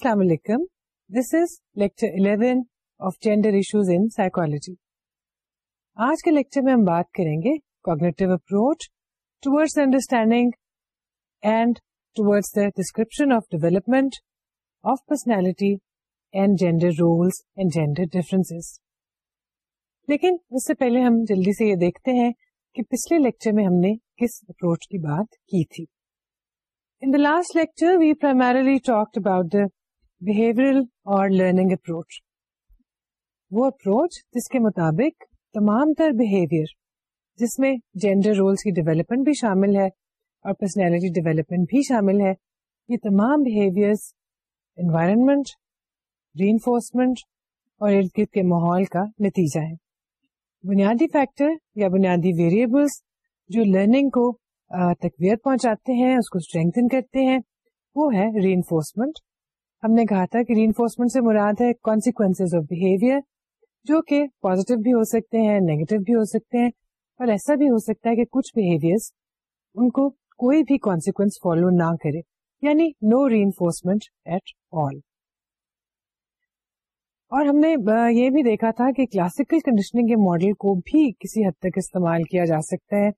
السلام علیکم this is lecture 11 of gender issues in genderology آج کے لیکچر میں ہم بات کریں گے cognitive approach understanding and the description of development of personality and gender roles and gender difference لیکن اس سے پہلے ہم جلدی سے یہ دیکھتے ہیں کہ پچھلے لیکچر میں ہم نے کس اپروچ کی بات کی تھی In the last lecture, we primarily talked about the behavioural اور لرننگ اپروچ وہ اپروچ جس کے مطابق تمام تر بہیویئر جس میں جینڈر رولس کی ڈیولپمنٹ بھی شامل ہے اور پرسنالٹی ڈیولپمنٹ بھی شامل ہے یہ تمام بہیویئر انوائرمنٹ ری انفورسمنٹ اور ارد گرد کے ماحول کا نتیجہ ہے بنیادی فیکٹر یا بنیادی ویریبلس جو لرننگ کو تقویت پہنچاتے ہیں اس کو اسٹرینتھن کرتے ہیں وہ ہے ری انفورسمنٹ ہم نے کہا تھا کہ ری انفورسمنٹ سے مراد ہے کانسیکوینس آف بہیویئر جو کہ پوزیٹو بھی ہو سکتے ہیں نیگیٹو بھی ہو سکتے ہیں اور ایسا بھی ہو سکتا ہے کہ کچھ بہیویئر ان کو کوئی بھی کانسیکوینس فالو نہ کرے یعنی نو ری انفورسمنٹ ایٹ آل اور ہم نے یہ بھی دیکھا تھا کہ کلاسیکل کنڈیشننگ کے ماڈل کو بھی کسی حد تک استعمال کیا جا سکتا ہے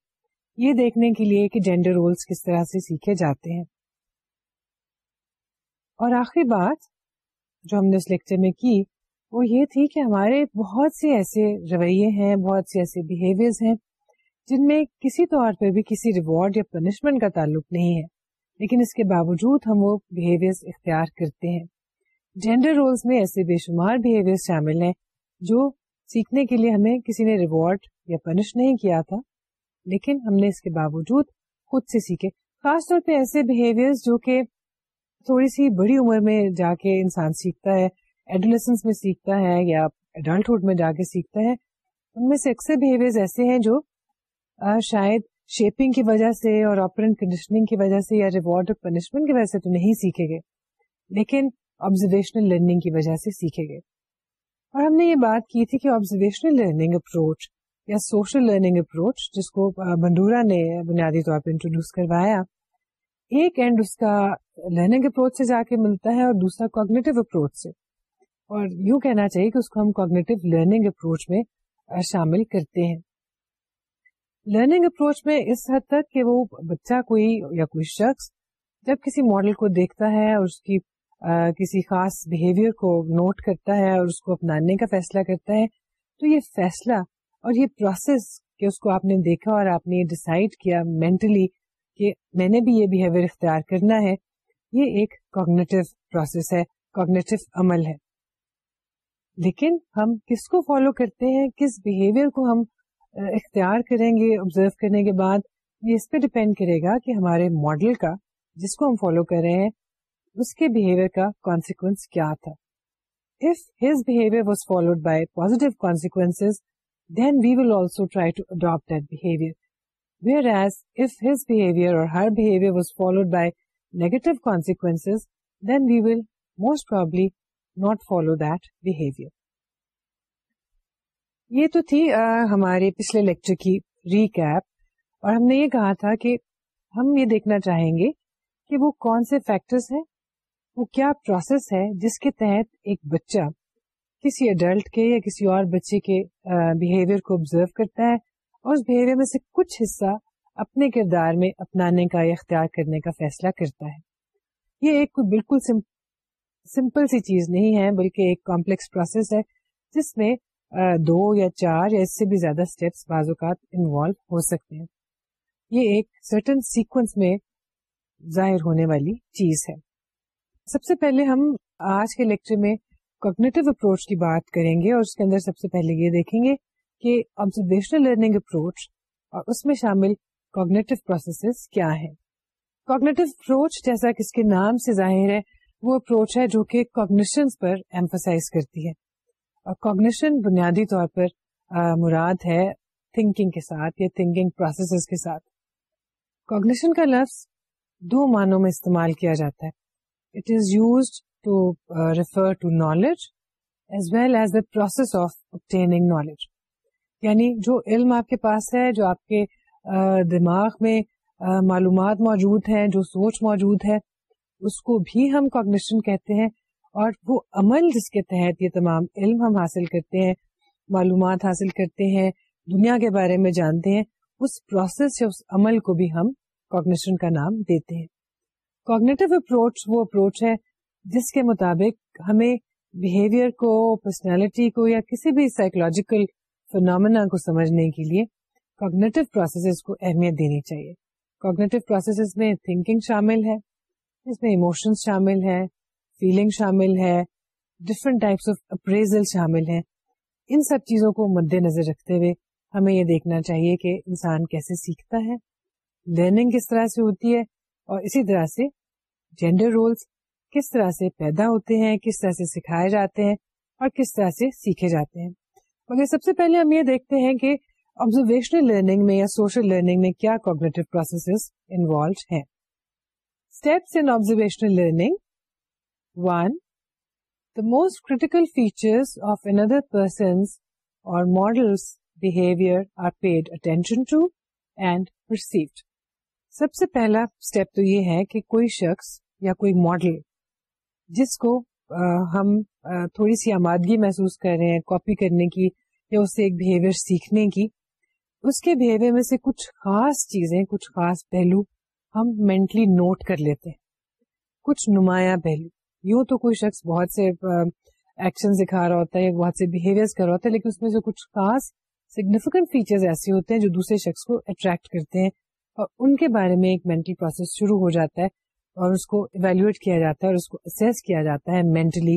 یہ دیکھنے کے لیے کہ جینڈر رولس کس طرح سے سیکھے جاتے ہیں اور آخری بات جو ہم نے اس لیکچر میں کی وہ یہ تھی کہ ہمارے بہت سے ایسے رویے ہیں بہت سے ایسے بہیویئر ہیں جن میں کسی طور پہ بھی کسی ریوارڈ یا پنشمنٹ کا تعلق نہیں ہے لیکن اس کے باوجود ہم وہ بہیویئر اختیار کرتے ہیں جینڈر رولس میں ایسے بے شمار بہیویئر شامل ہیں جو سیکھنے کے لیے ہمیں کسی نے ریوارڈ یا پنش نہیں کیا تھا لیکن ہم نے اس کے باوجود خود سے سیکھے خاص طور پہ ایسے بہیویئر جو کہ تھوڑی سی بڑی عمر میں جا کے انسان سیکھتا ہے ایڈولیسنس میں سیکھتا ہے یا ایڈلٹہڈ میں جا کے سیکھتا ہے ان میں سے اکثر بہیویئر ایسے ہیں جو شاید شیپنگ کی وجہ سے اور آپرنٹ کنڈیشننگ کی وجہ سے یا ریوارڈ اور پنشمنٹ کی وجہ سے تو نہیں سیکھے گئے لیکن آبزرویشنل لرننگ کی وجہ سے سیکھے گئے اور ہم نے یہ بات کی تھی کہ آبزرویشنل لرننگ اپروچ یا سوشل لرننگ اپروچ جس کو بندورا نے بنیادی طور پہ انٹروڈیوس کروایا ایک اینڈ اس کا لرننگ اپروچ سے جا کے ملتا ہے اور دوسرا کوگنیٹو اپروچ سے اور یوں کہنا چاہیے کہ اس کو ہم کوگنیٹو لرننگ اپروچ میں شامل کرتے ہیں لرننگ اپروچ میں اس حد تک کہ وہ بچہ کوئی یا کوئی شخص جب کسی ماڈل کو دیکھتا ہے اور اس کی آ, کسی خاص بہیویئر کو نوٹ کرتا ہے اور اس کو اپنانے کا فیصلہ کرتا ہے تو یہ فیصلہ اور یہ پروسیس کہ اس کو آپ نے دیکھا اور آپ نے ڈسائڈ کیا مینٹلی کہ میں نے بھی یہ بہیویئر اختیار کرنا ہے یہ ایک کوگنیٹو پروسیس ہے کوگنیٹو عمل ہے لیکن ہم کس کو فالو کرتے ہیں کس بہیویئر کو ہم اختیار کریں گے آبزرو کرنے کے بعد یہ اس پہ ڈپینڈ کرے گا کہ ہمارے ماڈل کا جس کو ہم فالو کر رہے ہیں اس کے بہیویئر کا کانسیکوینس کیا تھا if his behavior was followed by positive consequences, then we will also try to adopt that behavior. Whereas if his behaviour اور her behaviour was followed by negative consequence then we will most probably not follow that behaviour یہ تو تھی ہمارے پچھلے lecture کی recap اور ہم نے یہ کہا تھا کہ ہم یہ دیکھنا چاہیں گے کہ وہ کون سے فیکٹرز ہیں وہ کیا پروسیس ہے جس کے تحت ایک بچہ کسی اڈلٹ کے یا کسی اور بچے کے بہیویئر کو آبزرو کرتا ہے اور اس بہیویئر میں سے کچھ حصہ اپنے کردار میں اپنانے کا یا اختیار کرنے کا فیصلہ کرتا ہے یہ ایک بالکل سمپل سی چیز نہیں ہے بلکہ ایک کمپلیکس پروسیس ہے جس میں دو یا چار یا اس سے بھی زیادہ اسٹیپس بعض اوقات انوالو ہو سکتے ہیں یہ ایک سرٹن سیکوینس میں ظاہر ہونے والی چیز ہے سب سے پہلے ہم آج کے لیکچر میں کوگنیٹو اپروچ کی بات کریں گے اور اس کے اندر سب سے پہلے یہ دیکھیں گے کہ آبزرویشنل لرننگ اپروچ اور اس میں شامل کوگنیٹو پروسیسز کیا ہے کوگنیٹو اپروچ جیسا کہ اس کے نام سے ظاہر ہے وہ اپروچ ہے جو کہ کوگنیشن پر ایمفسائز کرتی ہے اور کوگنیشن بنیادی طور پر مراد ہے تھنکنگ کے ساتھ یا تھنکنگ پروسیسز کے ساتھ کوگنیشن کا لفظ دو معنوں میں استعمال کیا جاتا ہے it is used to refer to knowledge as well as the process of اب نالج یعنی جو علم آپ کے پاس ہے جو آپ کے دماغ میں معلومات موجود ہیں جو سوچ موجود ہے اس کو بھی ہم کوگنیشن کہتے ہیں اور وہ عمل جس کے تحت یہ تمام علم ہم حاصل کرتے ہیں معلومات حاصل کرتے ہیں دنیا کے بارے میں جانتے ہیں اس پروسیس یا اس عمل کو بھی ہم کوگنیشن کا نام دیتے ہیں کوگنیٹو اپروچ وہ اپروچ ہے جس کے مطابق ہمیں بہیویئر کو پرسنالٹی کو یا کسی بھی سائیکولوجیکل فنامنا کو سمجھنے کے لیے کوگنیٹو پروسیسز کو اہمیت دینی چاہیے کوگنیٹو پروسیسز میں تھنکنگ شامل ہے اس میں ایموشنس شامل ہے فیلنگ شامل ہے ڈفرنٹ ٹائپس آف اپریزل شامل ہیں ان سب چیزوں کو مد نظر رکھتے ہوئے ہمیں یہ دیکھنا چاہیے کہ انسان کیسے سیکھتا ہے لرننگ کس طرح سے ہوتی ہے اور اسی طرح سے جینڈر رولس کس طرح سے پیدا ہوتے ہیں کس طرح سے سکھائے جاتے ہیں اور کس طرح سے سیکھے جاتے ہیں مگر سب سے پہلے ہم یہ دیکھتے ہیں کہ آبزرویشنل لرننگ میں یا سوشل لرننگ میں کیا کوگنیٹو ہیں steps in observational learning one the most critical features of another persons اور models behaviour are paid attention to and perceived سب سے پہلا اسٹیپ تو یہ ہے کہ کوئی شخص یا کوئی ماڈل جس کو ہم تھوڑی سی آمادگی محسوس کر رہے ہیں کاپی کرنے کی یا اس سے ایک بہیویئر سیکھنے کی اس کے بہیویئر میں سے کچھ خاص چیزیں کچھ خاص پہلو ہم مینٹلی نوٹ کر لیتے ہیں کچھ نمایاں پہلو یوں تو کوئی شخص بہت سے ایکشن دکھا رہا ہوتا ہے بہت سے بہیویئر کر رہا ہوتا ہے لیکن اس میں سے کچھ خاص سگنیفیکینٹ فیچر ایسے ہوتے ہیں جو دوسرے شخص کو اٹریکٹ کرتے ہیں اور ان کے بارے میں ایک مینٹل پروسیس شروع ہو جاتا ہے اور اس کو ایویلویٹ کیا جاتا ہے اور اس کو اسیس کیا جاتا ہے مینٹلی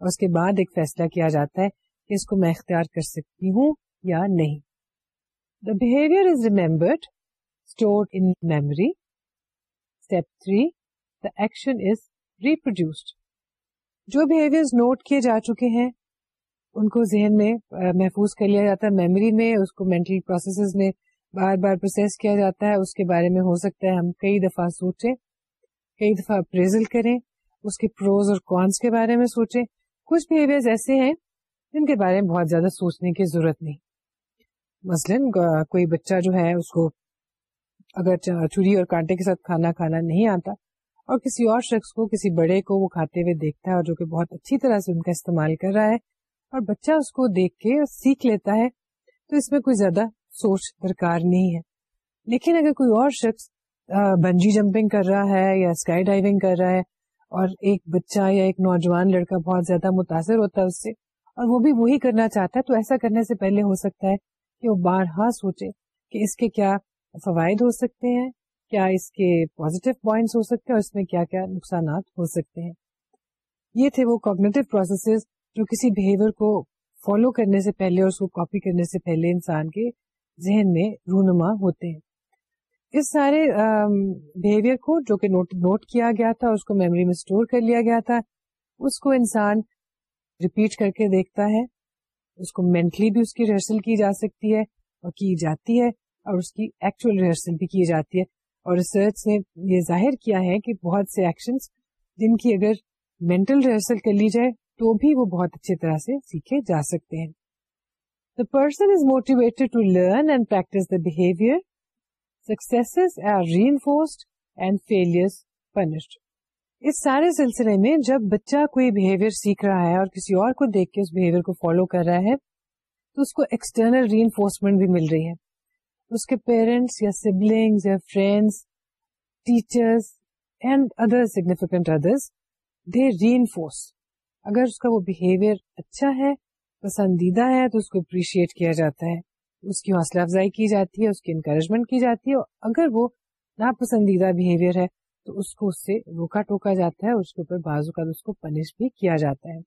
اور اس کے بعد ایک فیصلہ کیا جاتا ہے کہ اس کو میں اختیار کر سکتی ہوں یا نہیں the behaviour is remembered store in memory step three the action is reproduced جو بہیویئر نوٹ کیے جا چکے ہیں ان کو ذہن میں محفوظ کر لیا جاتا ہے میموری میں اس کو مینٹل پروسیسز میں بار بار پروسیس کیا جاتا ہے اس کے بارے میں ہو سکتا ہے ہم کئی دفعہ سوچیں کئی دفعہ اپریزل کریں اس کے پروز اور کونس کے بارے میں سوچیں کچھ بہیویئر ایسے ہیں جن کے بارے میں بہت زیادہ سوچنے کی ضرورت نہیں مثلا کوئی بچہ جو ہے اس کو اگر چوری اور کانٹے کے ساتھ کھانا کھانا نہیں آتا اور کسی اور شخص کو کسی بڑے کو وہ کھاتے ہوئے دیکھتا ہے اور جو کہ بہت اچھی طرح سے ان کا استعمال کر رہا ہے اور بچہ اس کو دیکھ کے سیکھ لیتا ہے تو اس میں کوئی زیادہ سوچ درکار نہیں ہے لیکن اگر کوئی اور شخص بنجی جمپنگ کر رہا ہے یا اسکائی ڈائیونگ کر رہا ہے اور ایک بچہ یا ایک نوجوان لڑکا بہت زیادہ متاثر ہوتا ہے اس سے اور وہ بھی وہی کرنا چاہتا ہے تو ایسا کرنے سے پہلے ہو سکتا ہے کہ وہ بارہا سوچے کہ اس کے کیا فوائد ہو سکتے ہیں کیا اس کے پوزیٹو پوائنٹس ہو سکتے ہیں اور اس میں کیا کیا نقصانات ہو سکتے ہیں یہ تھے وہ کوگنیٹو پروسیسز جو کسی بہیویئر کو فالو کرنے سے پہلے اور اس کو کاپی کرنے سے پہلے انسان کے ذہن میں رونما ہوتے ہیں اس سارے بہیویئر کو جو کہ نوٹ نوٹ کیا گیا تھا اس کو میموری میں اسٹور کر لیا گیا تھا اس کو انسان ریپیٹ کر کے دیکھتا ہے اس کو مینٹلی بھی اس کی ریہرسل کی جا سکتی ہے اور کی جاتی ہے اور اس کی ایکچوئل ریہرسل بھی کی جاتی ہے اور ریسرچ نے یہ ظاہر کیا ہے کہ بہت سے ایکشنز جن کی اگر مینٹل ریہرسل کر لی جائے تو بھی وہ بہت اچھی طرح سے سیکھے جا سکتے ہیں the person is motivated to learn and practice the behaviour successes are reinforced and punished اس سارے سلسلے میں جب بچہ کوئی بہیویئر سیکھ رہا ہے اور کسی اور کو دیکھ کے اس بہیویئر کو فالو کر رہا ہے تو اس کو ایکسٹرنل ری انفورسمنٹ بھی مل رہی ہے اس کے پیرنٹس یا سبلنگ یا friends teachers and other significant others they reinforce اگر اس کا وہ بہیویئر اچھا ہے پسندیدہ ہے تو اس کو اپریشیٹ کیا جاتا ہے اس کی حوصلہ افزائی کی جاتی ہے اس کی انکریجمنٹ کی جاتی ہے اور اگر وہ ناپسندیدہ بہیویئر ہے تو اس کو اس سے روکا ٹوکا جاتا ہے اس کے اوپر بازو کا اس کو پنش بھی کیا جاتا ہے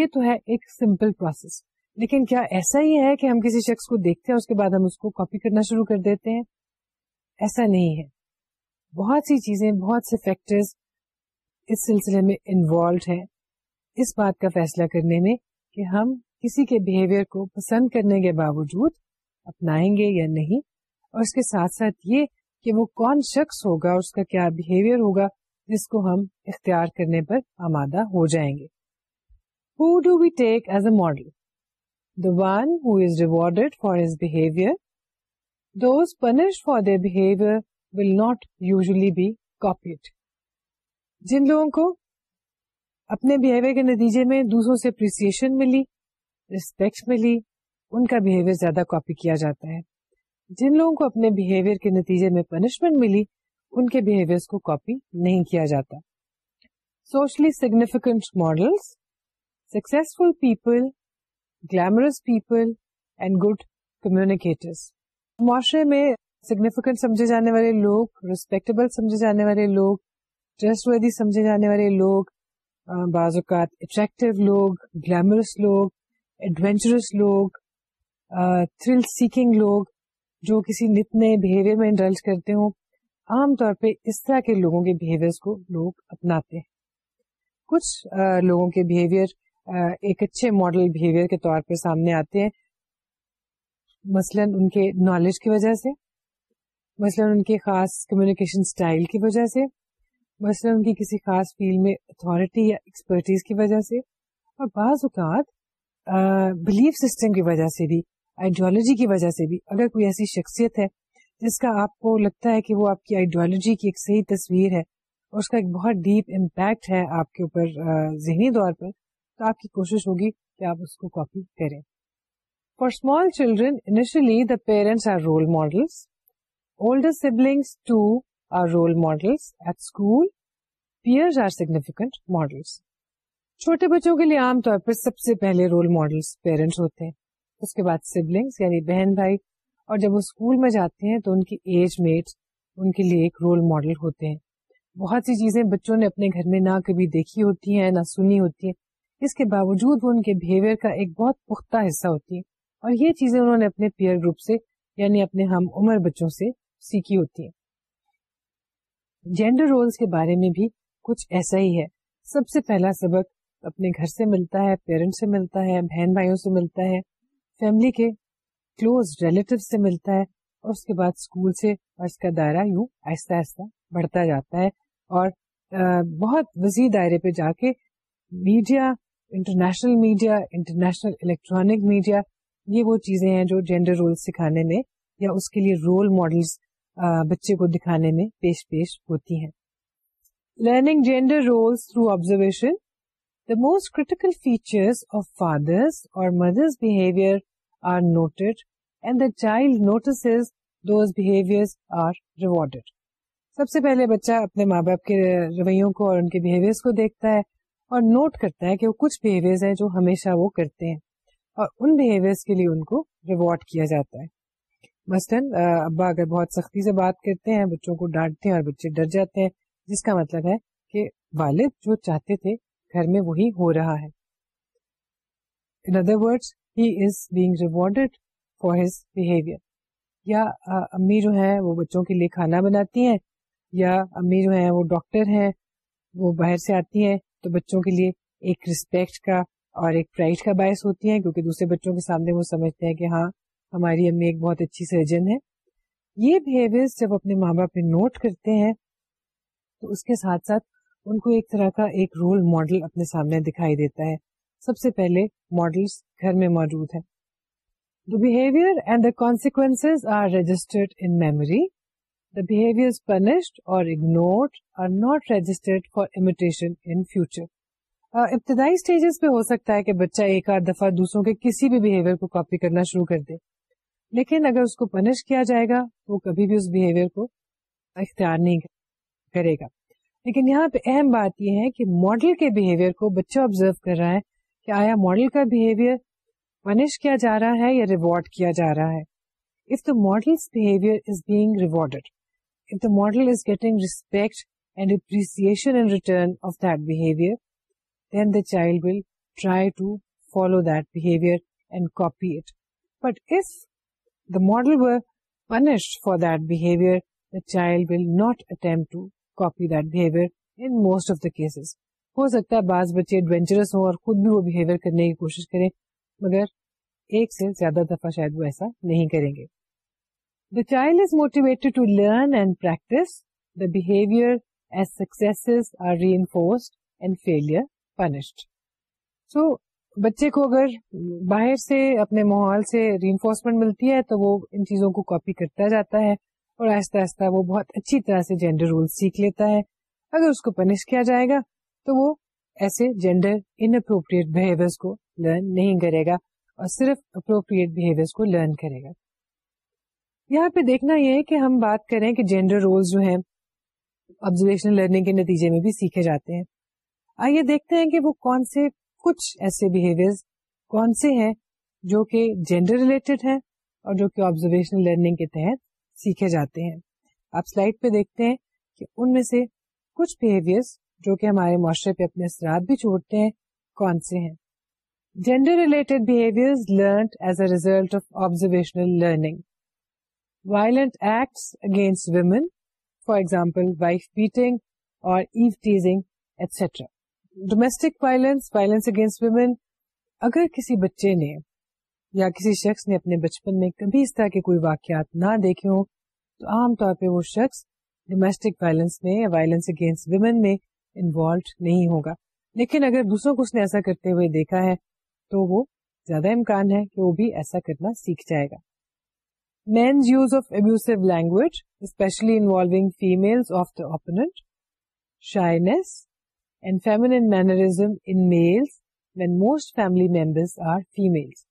یہ تو ہے ایک سمپل پروسیس لیکن کیا ایسا ہی ہے کہ ہم کسی شخص کو دیکھتے ہیں اس کے بعد ہم اس کو کاپی کرنا شروع کر دیتے ہیں ایسا نہیں ہے بہت سی چیزیں بہت سے فیکٹرز اس سلسلے میں انوالوڈ ہے اس بات کا فیصلہ کرنے میں کہ ہم کسی کے بہیویئر کو پسند کرنے کے باوجود اپنائیں گے یا نہیں اور اس کے ساتھ ساتھ یہ کہ وہ کون شخص ہوگا اور اس کا کیا بہیویئر ہوگا جس کو ہم اختیار کرنے پر آمادہ ہو جائیں گے will not usually be copied جن لوگوں کو اپنے بہیویئر کے نتیجے میں دوسروں سے اپریسیشن ملی ریسپیکٹ ملی ان کا بہیویئر زیادہ کاپی کیا جاتا ہے جن لوگوں کو اپنے بہیویئر کے نتیجے میں پنشمنٹ ملی ان کے بیہیویئر کو کاپی نہیں کیا جاتا socially significant models successful people glamorous people and good communicators معاشرے میں سگنیفیکینٹ سمجھے جانے والے لوگ ریسپیکٹبل سمجھے جانے والے لوگ ٹرسٹ سمجھے جانے والے لوگ بعض اوقات اٹریکٹو لوگ گلیمرس لوگ ایڈونچرس لوگ تھرل سیکنگ لوگ جو کسی نت نئے بہیویئر میں انڈلج کرتے ہوں عام طور پہ اس طرح کے لوگوں کے بہیویئر کو لوگ اپناتے ہیں کچھ لوگوں کے بہیویئر ایک اچھے ماڈل بہیویئر کے طور پہ سامنے آتے ہیں مثلا ان کے نالج کی وجہ سے مثلا ان کے خاص کمیونیکیشن اسٹائل کی وجہ سے مثلا ان کی کسی خاص فیلڈ میں اتارٹی یا ایکسپرٹیز کی وجہ سے اور بعض اوقات بلیف سسٹم کی وجہ سے بھی آئیڈیالوجی کی وجہ سے بھی اگر کوئی ایسی شخصیت ہے جس کا آپ کو لگتا ہے کہ وہ آپ کی آئیڈیالوجی کی ایک صحیح تصویر ہے اور اس کا ایک بہت ڈیپ امپیکٹ ہے آپ کے اوپر ذہنی طور پر تو آپ کی کوشش ہوگی کہ آپ اس کو کاپی کریں for small children initially the parents are role models older siblings too are role models at school peers are significant models چھوٹے بچوں کے لیے عام طور پر سب سے پہلے رول ماڈلس پیرنٹس ہوتے ہیں اس کے بعد سبلنگس یعنی بہن بھائی اور جب وہ اسکول میں جاتے ہیں تو ان کی ایج میٹس ان کے لیے ایک رول ماڈل ہوتے ہیں بہت سی چیزیں بچوں نے اپنے گھر میں نہ کبھی دیکھی ہوتی ہیں نہ سنی ہوتی ہیں اس کے باوجود وہ ان کے بہیویئر کا ایک بہت پختہ حصہ ہوتی ہے اور یہ چیزیں انہوں نے اپنے پیئر گروپ سے یعنی اپنے ہم عمر بچوں سے سیکھی ہوتی ہیں جینڈر رولس کے بارے میں بھی کچھ ایسا ہی ہے سب سے پہلا سبق اپنے گھر سے ملتا ہے پیرنٹ سے ملتا ہے بہن بھائیوں سے ملتا ہے فیملی کے کلوز ریلیٹو سے ملتا ہے اور اس کے بعد اسکول سے اور اس کا دائرہ یوں آہستہ آہستہ بڑھتا جاتا ہے اور بہت وسیع دائرے پہ جا کے media international media international electronic media یہ وہ چیزیں ہیں جو جینڈر رول سکھانے میں یا اس کے لیے رول ماڈلس بچے کو دکھانے میں پیش پیش ہوتی ہیں learning gender roles through observation the most critical features of fathers اور مدرس بہیویئر سب سے پہلے بچہ اپنے ماں باپ کے بہیویئر کو دیکھتا ہے اور نوٹ کرتا ہے کہ وہ کچھ بہیویئر ہیں جو ہمیشہ وہ کرتے ہیں اور ان بہیویئر کے لیے ان کو ریوارڈ کیا جاتا ہے مثلاً ابا اگر بہت سختی سے بات کرتے ہیں بچوں کو ڈانٹتے ہیں اور بچے ڈر جاتے ہیں جس کا مطلب ہے کہ والد جو چاہتے تھے گھر میں وہی ہو رہا ہے in other word he is being rewarded for his behaviour یا امی جو ہیں وہ بچوں کے لیے کھانا بناتی ہیں یا امی جو ہیں وہ ڈاکٹر ہیں وہ باہر سے آتی ہیں تو بچوں کے لیے ایک رسپیکٹ کا اور ایک پرائڈ کا باعث ہوتی ہیں کیونکہ دوسرے بچوں کے سامنے وہ سمجھتے ہیں کہ ہاں ہماری امی ایک بہت اچھی سرجن ہے یہ بہیویئر جب اپنے ماں باپ پہ نوٹ کرتے ہیں تو اس کے ساتھ ساتھ ان کو ایک طرح کا ایک رول ماڈل اپنے سامنے دکھائی دیتا ہے سب سے پہلے ماڈل میں موجود ہے the behaviour and the are registered in memory the behaviour punished اور ignored are not registered for imitation in future ابتدائی اسٹیجز پہ ہو سکتا ہے کہ بچہ ایک آدھ دفعہ دوسروں کے کسی بھی بہیویئر کو کاپی کرنا شروع کر دے لیکن اگر اس کو پنش کیا جائے گا وہ کبھی بھی اس بہیویئر کو اختیار نہیں کرے گا لیکن یہاں پہ اہم بات یہ ہے کہ ماڈل کے بہیویئر کو بچہ آبزرو کر رہا ہے کہ آیا ماڈل کا بہیویئر پنش کیا جا رہا ہے یا ریوارڈ کیا جا رہا ہے if the model behaviour is being rewarded if the model is getting respect and appreciation in return of that behaviour then the child will try to follow that behaviour and copy it but if the model vanish for that behaviour the child will not attempt to copy that behaviour in most of the cases ہو سکتا ہے بعض بچے adventurous ہوں اور خود بھی وہ behaviour کرنے کی کوشش کریں مگر ایک سے زیادہ دفعہ شاید وہ ایسا نہیں کریں گے the child is to learn and practice the behaviour as are re and failure punished so بچے کو اگر باہر سے اپنے ماحول سے ری انفورسمنٹ ملتی ہے تو وہ ان چیزوں کو کاپی کرتا جاتا ہے اور آہستہ آہستہ وہ بہت اچھی طرح سے جینڈر رول سیکھ لیتا ہے اگر اس کو پنش کیا جائے گا تو وہ ایسے جینڈر انپروپریٹ بہیویئر کو لرن نہیں کرے گا اور صرف اپروپریٹ بہیویئر کو لرن کرے گا یہاں پہ دیکھنا یہ ہے کہ ہم بات کریں کہ جینڈر رول جو ہیں آبزرویشن لرننگ کے نتیجے میں بھی سیکھے جاتے ہیں آئیے دیکھتے ہیں کہ وہ کون سے کچھ ایسے بہیویئر کون سے ہیں جو کہ جینڈر ریلیٹڈ ہیں اور جو کہ آبزرویشن لرننگ کے تحت سیکھے جاتے ہیں آپ سلائڈ پہ دیکھتے ہیں کہ ان میں سے کچھ بہیویئرس جو کہ ہمارے معاشرے پہ اپنے اثرات بھی چھوڑتے ہیں کون سے ہیں gender related behaviour as a result of observational learning violent acts against women for example wife beating اور eve teasing etcetera domestic violence violence against women اگر کسی بچے نے یا کسی شخص نے اپنے بچپن میں کبھی اس طرح کے کوئی واقعات نہ دیکھے ہوں تو عام طور پہ وہ شخص ڈومیسٹک وائلنس میں یا وائلنس اگینسٹ ویمن میں انوالوڈ نہیں ہوگا لیکن اگر دوسروں کو اس نے ایسا کرتے ہوئے دیکھا ہے تو وہ زیادہ امکان ہے کہ وہ بھی ایسا کرنا سیکھ جائے گا means use of abuse language especially involving female of the opponent mannerism in males when most family members are female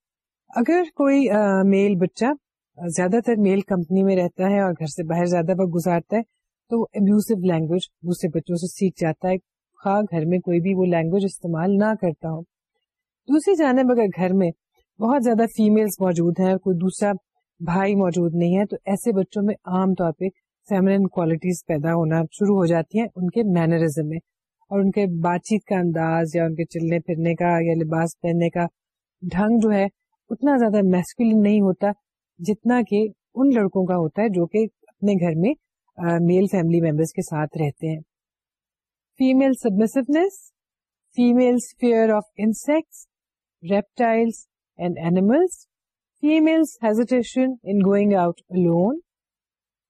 اگر کوئی میل بچہ زیادہ تر میل کمپنی میں رہتا ہے اور گھر سے باہر زیادہ وقت گزارتا ہے تو وہ لینگویج دوسرے بچوں سے سیکھ جاتا ہے خواہ گھر میں کوئی بھی وہ لینگویج استعمال نہ کرتا ہو دوسری جانب اگر گھر میں بہت زیادہ فیمیلز موجود ہیں اور کوئی دوسرا بھائی موجود نہیں ہے تو ایسے بچوں میں عام طور پہ فیملن کوالٹیز پیدا ہونا شروع ہو جاتی ہیں ان کے مینرزم میں اور ان کے بات چیت کا انداز یا ان کے چلنے پھرنے کا یا لباس پہننے کا ڈھنگ جو ہے اتنا زیادہ میسکولن نہیں ہوتا جتنا کہ ان لڑکوں کا ہوتا ہے جو کہ اپنے گھر میں میل فیملی ممبرس کے ساتھ رہتے ہیں female submissiveness female fear of insects reptiles and animals females hesitation in going out lone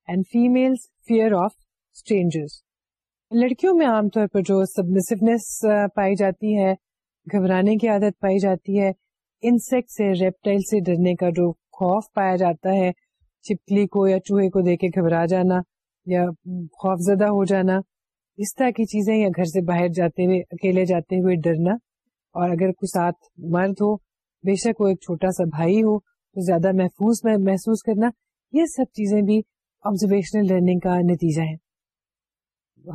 and females fear of strangers لڑکیوں میں عام طور پر جو سبمسونیس پائی جاتی ہے گھبرانے کی عادت پائی جاتی ہے انسیکٹ سے ریپٹائل سے ڈرنے کا جو خوف پایا جاتا ہے چپکلی کو یا چوہے کو دیکھ کے گھبرا جانا یا خوف زدہ ہو جانا اس طرح کی چیزیں یا گھر سے باہر جاتے ہوئے اکیلے جاتے ہوئے ڈرنا اور اگر کوئی ساتھ مرد ہو بے شک وہ ایک چھوٹا سا بھائی ہو تو زیادہ محفوظ محسوس کرنا یہ سب چیزیں بھی آبزرویشنل لرننگ کا نتیجہ ہے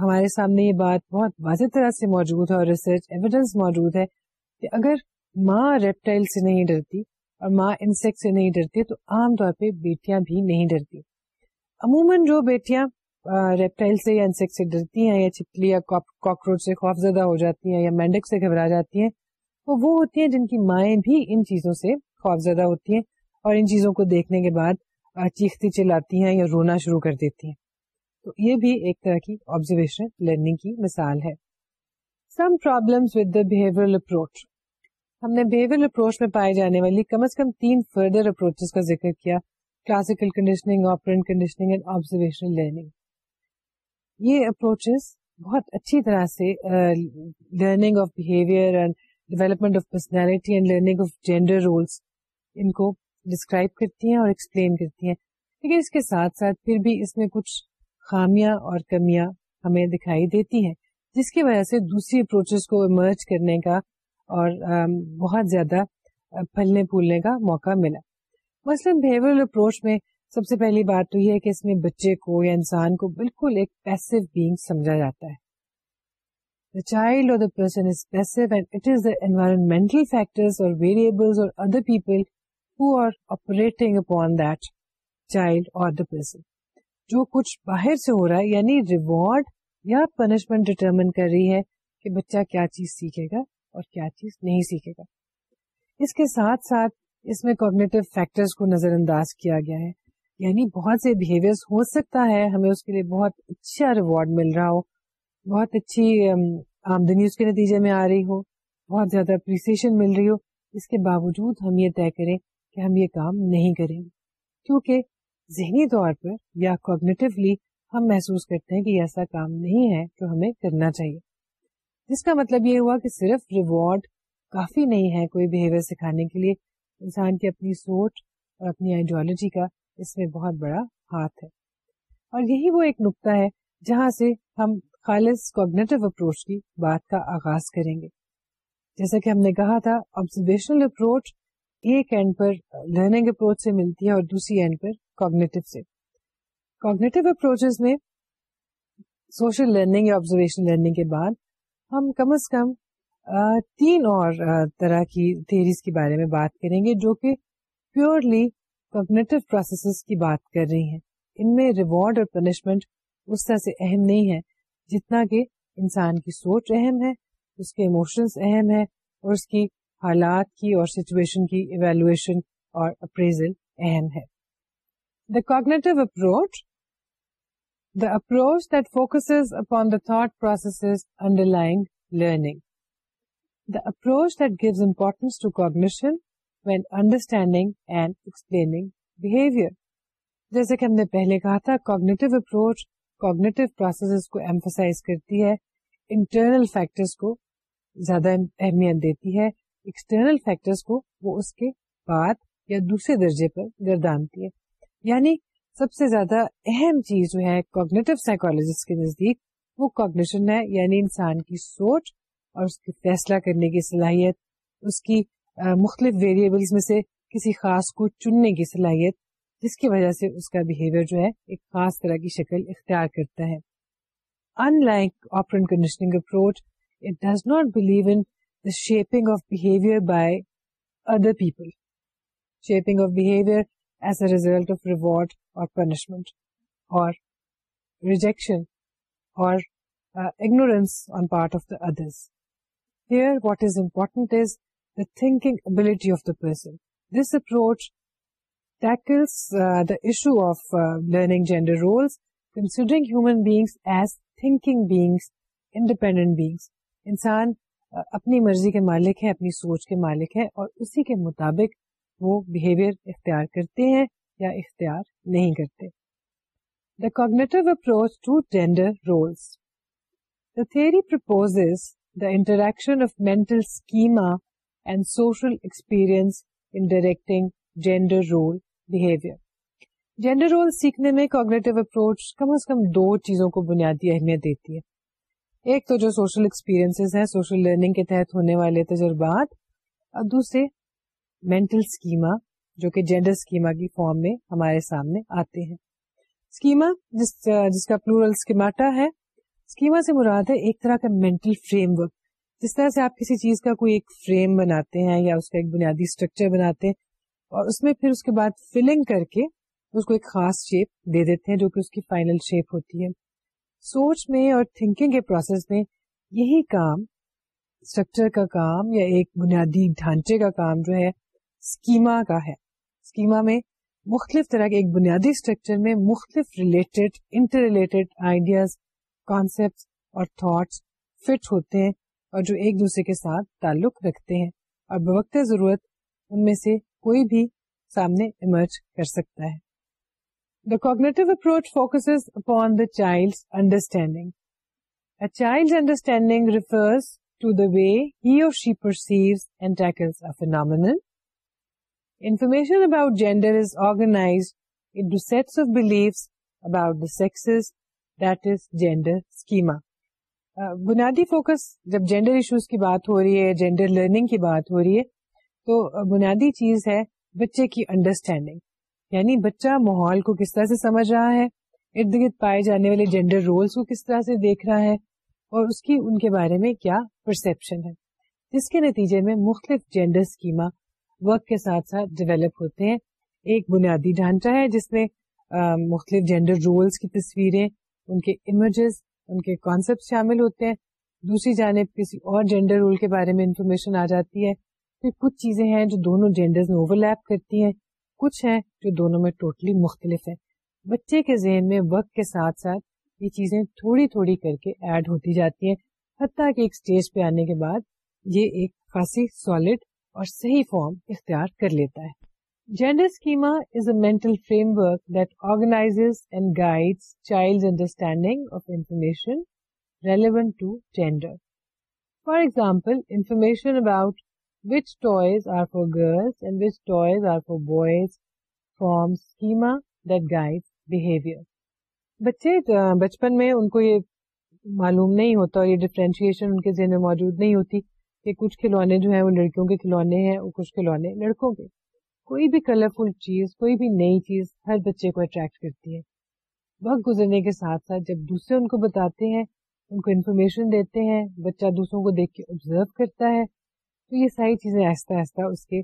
ہمارے سامنے یہ بات بہت واضح طرح سے موجود ہے اور ریسرچ ایویڈینس موجود ہے کہ اگر ماں ریپٹائل سے نہیں ڈرتی اور ماں انسیکٹ سے نہیں ڈرتی تو عام طور پہ بیٹیاں بھی نہیں ڈرتی عموماً جو بیٹیاں ریپٹائل سے یا انسیکٹ سے ڈرتی ہیں یا چھپلی یا کاکروچ سے خوف زدہ ہو جاتی ہیں یا مینڈک سے گھبرا جاتی ہیں وہ ہوتی ہیں جن کی مائیں بھی ان چیزوں سے خوف زدہ ہوتی ہیں اور ان چیزوں کو دیکھنے کے بعد چیختی چلاتی ہیں یا رونا شروع کر دیتی ہیں تو یہ بھی ایک طرح کی آبزرویشن لرننگ کی مثال ہے سم پرابلم اپروچ ہم نے بہیویئر اپروچ میں پائے جانے والی کم از کم تین فردر اپروچز کا ذکر کیا classical conditioning operant conditioning and observation learning یہ اپروچز بہت اچھی طرح سے learning of behaviour and development of personality and learning of gender roles ان کو ڈسکرائب کرتی ہیں اور ایکسپلین کرتی ہیں لیکن اس کے ساتھ ساتھ پھر بھی اس میں کچھ خامیاں اور کمیاں ہمیں دکھائی دیتی ہیں جس کی وجہ سے دوسری اپروچز کو ایمرج کرنے کا اور بہت زیادہ پھلنے پھولنے کا موقع ملا مسلم پہلی بات تو یہ ہے کہ اس میں بچے کو یا انسان کو بالکل ایک پیسو بینگ سمجھا جاتا ہے are environmental upon upon child اور دا پرسن جو کچھ باہر سے ہو رہا ہے یعنی ریوارڈ یا پنشمنٹ determine کر رہی ہے کہ بچہ کیا چیز سیکھے گا اور کیا چیز نہیں سیکھے گا اس کے ساتھ ساتھ اس میں کوگنیٹو فیکٹرز کو نظر انداز کیا گیا ہے یعنی بہت سے بہیویئر ہو سکتا ہے ہمیں اس کے لیے بہت بہت اچھا ریوارڈ مل رہا ہو اچھی آمدنی اس کے نتیجے میں آ رہی ہو بہت زیادہ اپریسیشن مل رہی ہو اس کے باوجود ہم یہ طے کریں کہ ہم یہ کام نہیں کریں گے کیونکہ ذہنی طور پر یا کوگنیٹولی ہم محسوس کرتے ہیں کہ ایسا کام نہیں ہے جو ہمیں کرنا چاہیے جس کا مطلب یہ ہوا کہ صرف ریوارڈ کافی نہیں ہے کوئی بہیویئر سکھانے کے لیے انسان کی اپنی سوچ اور اپنی آئیڈیالوجی کا اس میں بہت بڑا ہاتھ ہے اور یہی وہ ایک نقطہ ہے جہاں سے ہم خالص کوگنیٹو اپروچ کی بات کا آغاز کریں گے جیسا کہ ہم نے کہا تھا آبزرویشنل اپروچ ایک اینڈ پر لرننگ اپروچ سے ملتی ہے اور دوسری اینڈ پر کوگنیٹو سے کوگنیٹو اپروچ میں سوشل لرننگ یا آبزرویشن لرننگ کے بعد ہم کم از کم تین اور طرح کی تھیریز کے بارے میں بات کریں گے جو کہ پیورلی کوگنیٹو پروسیسز کی بات کر رہی ہیں ان میں ریوارڈ اور پنشمنٹ اس طرح سے اہم نہیں ہے جتنا کہ انسان کی سوچ اہم ہے اس کے ایموشنس اہم ہے اور اس کی حالات کی اور سچویشن کی ایویلویشن اور اپریزل اہم ہے the cognitive approach approach then the thought processor approach that gives importance جیسے کہ ہم نے پہلے کہا تھا کاگنیٹو اپروچ کاگنیٹو پروسیس کو ایمفسائز کرتی ہے انٹرنل فیکٹر کو زیادہ اہمیت دیتی ہے ایکسٹرنل فیکٹر کو وہ اس کے بعد یا دوسرے درجے پر گردانتی ہے یعنی سب سے زیادہ اہم چیز جو ہے کوگنیٹو سائیکولوجسٹ کے نزدیک وہ کوگنیشن ہے یعنی انسان کی سوچ اور اس فیصلہ کرنے کی صلاحیت اس کی مختلف میں سے کسی خاص کو چننے کی صلاحیت جس کی وجہ سے اس کا بہیویئر جو ہے ایک خاص طرح کی شکل اختیار کرتا ہے ان لائک آپ conditioning approach it does not believe in shaping of behaviour by other people shaping of behaviour as a result of reward اور پنشمنٹ اور ریجیکشن اور ignorance on part of the others here what is important is the thinking ability of the person this approach tackles the issue of learning gender roles considering human beings as thinking beings independent beings انسان اپنی مرضی کے مالک ہے اپنی سوچ کے مالک ہے اور اسی کے مطابق وہ بہیویئر اختیار کرتے ہیں یا اختیار نہیں کرتے the cognitive approach to gender roles the purpose the interaction of mental schema and social experience in directing gender role behaviour gender role سیکھنے میں کوگنیٹو اپروچ کم از کم دو چیزوں کو بنیادی اہمیت دیتی ہے ایک تو جو سوشل ایکسپیرئنس ہیں سوشل لرننگ کے تحت ہونے والے تجربات اور دوسرے مینٹل اسکیما جو کہ جینڈر اسکیما کی فارم میں ہمارے سامنے آتے ہیں اسکیما جس جس کا پلورل اسکیماٹا ہے اسکیما سے مراد ہے ایک طرح کا مینٹل فریم ورک جس طرح سے آپ کسی چیز کا کوئی ایک فریم بناتے ہیں یا اس کا ایک بنیادی اسٹرکچر بناتے ہیں اور اس میں پھر اس کے بعد فلنگ کر کے اس کو ایک خاص شیپ دے دیتے ہیں جو کہ اس کی فائنل شیپ ہوتی ہے سوچ میں اور تھنکنگ کے پروسیس میں یہی کام اسٹرکچر کا کام یا ایک بنیادی ڈھانچے کا کام جو ہے اسکیما اسکیما کا ہے میں مختلف طرح کے ایک بنیادی اسٹرکچر میں مختلف related inter related ideas concept اور تھاٹس فٹ ہوتے ہیں اور جو ایک دوسرے کے ساتھ تعلق رکھتے ہیں اور بوقت ضرورت ان میں سے کوئی بھی سامنے ایمرج کر سکتا ہے the cognitive approach focus upon the child understanding child understanding refers to the way he perceives handle information about gender is organized into sets of beliefs about the sexes that is gender schema بنیادی focus جب gender issues کی بات ہو رہی ہے gender learning کی بات ہو رہی ہے تو بنیادی چیز ہے بچے کی انڈرسٹینڈنگ یعنی بچہ ماحول کو کس طرح سے سمجھ رہا ہے ارد گرد پائے جانے والے جینڈر رولس کو کس طرح سے دیکھ رہا ہے اور اس کی ان کے بارے میں کیا پرسپشن ہے جس کے نتیجے میں مختلف جینڈر اسکیما وقت کے ساتھ ساتھ ڈیولپ ہوتے ہیں ایک بنیادی ڈھانچہ ہے جس میں مختلف جینڈر رولس کی تصویریں ان کے امیجز ان کے کانسیپٹ شامل ہوتے ہیں دوسری جانب کسی اور جینڈر رول کے بارے میں انفارمیشن آ جاتی ہے پھر کچھ چیزیں ہیں جو دونوں جینڈرز میں اوور لیپ کرتی ہیں کچھ ہیں جو دونوں میں ٹوٹلی totally مختلف ہیں بچے کے ذہن میں وقت کے ساتھ ساتھ یہ چیزیں تھوڑی تھوڑی کر کے ایڈ ہوتی جاتی ہیں حتیٰ کہ ایک اسٹیج پہ آنے کے بعد یہ ایک خاصی سالڈ اور صحیح فارم اختیار کر لیتا ہے gender schema is a mental framework that organize and guide child understanding of information relevant to gender for example information about which toys are for girls form schema that guide behaviour بچے بچپن میں ان کو یہ معلوم نہیں ہوتا اور یہ ڈفرینشیشن ان کے ذہن میں موجود نہیں ہوتی کہ کچھ کھلونے جو ہیں وہ لڑکیوں کے کھلونے ہیں اور کچھ کھلونے لڑکوں کے کوئی بھی کلرفل چیز کوئی بھی نئی چیز ہر بچے کو اٹریکٹ کرتی ہے وقت گزرنے کے ساتھ ساتھ جب دوسرے ان کو بتاتے ہیں ان کو انفارمیشن دیتے ہیں بچہ دوسروں کو دیکھ کے آبزرو کرتا ہے تو یہ ساری چیزیں ایسا ایسا اس کے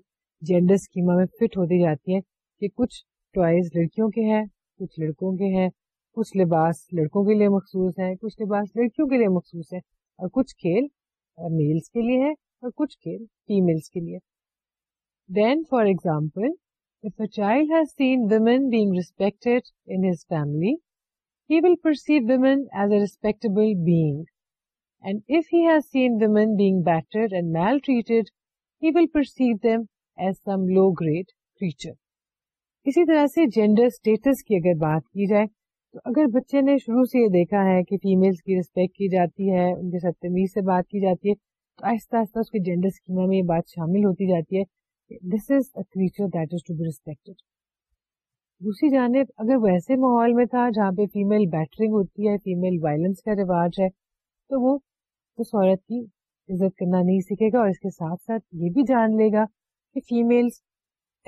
جینڈر اسکیما میں فٹ ہوتی جاتی ہیں کہ کچھ ٹوائز لڑکیوں کے ہیں کچھ لڑکوں کے ہیں کچھ لباس لڑکوں کے لیے مخصوص ہیں کچھ لباس لڑکیوں کے لیے مخصوص ہے اور کچھ کھیل میلس کے لیے ہے اور کچھ کے فیمل کے لیے then for example has seen women he will perceive women as a respectable being and if has seen women and well treated he will perceive them as some low grade creature اسی طرح سے gender status کی اگر بات کی جائے تو اگر بچے نے شروع سے یہ دیکھا ہے کہ فیمیلز کی ریسپیکٹ کی جاتی ہے ان کے ساتھ تمیز سے بات کی جاتی ہے تو آہستہ آہستہ اس کے جینڈر اسکیما میں یہ بات شامل ہوتی جاتی ہے this is is a creature that to be respected دوسری جانب اگر ویسے ماحول میں تھا جہاں پہ فیمیل بیٹرنگ ہوتی ہے فیمیل وائلنس کا رواج ہے تو وہ اس عورت کی عزت کرنا نہیں سیکھے گا اور اس کے ساتھ ساتھ یہ بھی جان لے گا کہ فیملس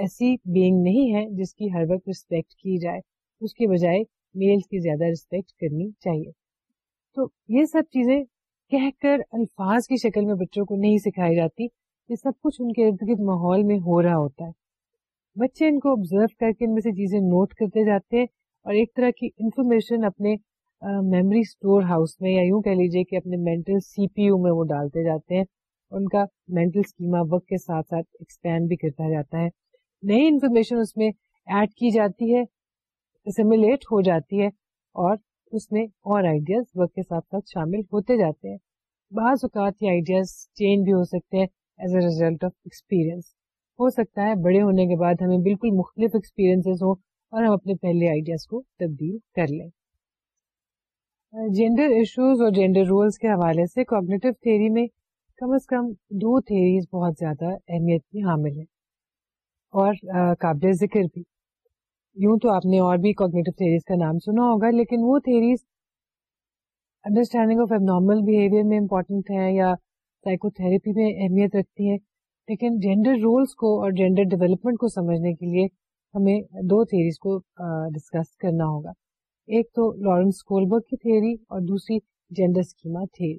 ایسی بینگ نہیں ہے جس کی ہر وقت رسپیکٹ کی جائے اس کے بجائے میلس کی زیادہ ریسپیکٹ کرنی چاہیے تو یہ سب چیزیں کہہ کر الفاظ کی شکل میں بچوں کو نہیں سکھائی جاتی یہ سب کچھ ان کے ارد گرد ماحول میں ہو رہا ہوتا ہے بچے ان کو آبزرو کر کے ان میں سے چیزیں نوٹ کرتے جاتے ہیں اور ایک طرح کی انفارمیشن اپنے میموری اسٹور ہاؤس میں یا یوں کہہ لیجیے کہ اپنے مینٹل سی پی یو میں وہ ڈالتے جاتے ہیں ان کا مینٹل اسکیما وقت کے ساتھ ساتھ ایکسپینڈ بھی کرتا جاتا ہے نئی انفارمیشن اس میں ایڈ کی جاتی ہے اسیمولیٹ ہو جاتی ہے اور اس میں اور آئیڈیاز وقت کے ساتھ ساتھ شامل ہوتے جاتے ہیں بعض اوقات یہ آئیڈیاز چینج بھی ہو سکتے ہیں as a result of experience ہو سکتا ہے بڑے ہونے کے بعد ہمیں بالکل مختلف ایکسپیرئنس ہوں اور ہم اپنے پہلے آئیڈیاز کو تبدیل کر لیں جینڈر ایشوز اور جینڈر رولس کے حوالے سے کوگنیٹو تھیری میں کم از کم دو تھیریز بہت زیادہ اہمیت کی حامل ہیں اور قابل ذکر بھی یوں تو آپ نے اور بھی کوگنیٹو تھیریز کا نام سنا ہوگا لیکن وہ تھیریز انڈرسٹینڈنگ آف بہیویئر میں امپورٹینٹ ہے یا سائیکو تھراپی میں اہمیت رکھتی ہیں لیکن جینڈر رولس کو اور جینڈر ڈیولپمنٹ کو سمجھنے کے لیے ہمیں دو تھیریز کو ڈسکس کرنا ہوگا ایک تو لارنس کولبرگ کی تھیری اور دوسری gender schema theory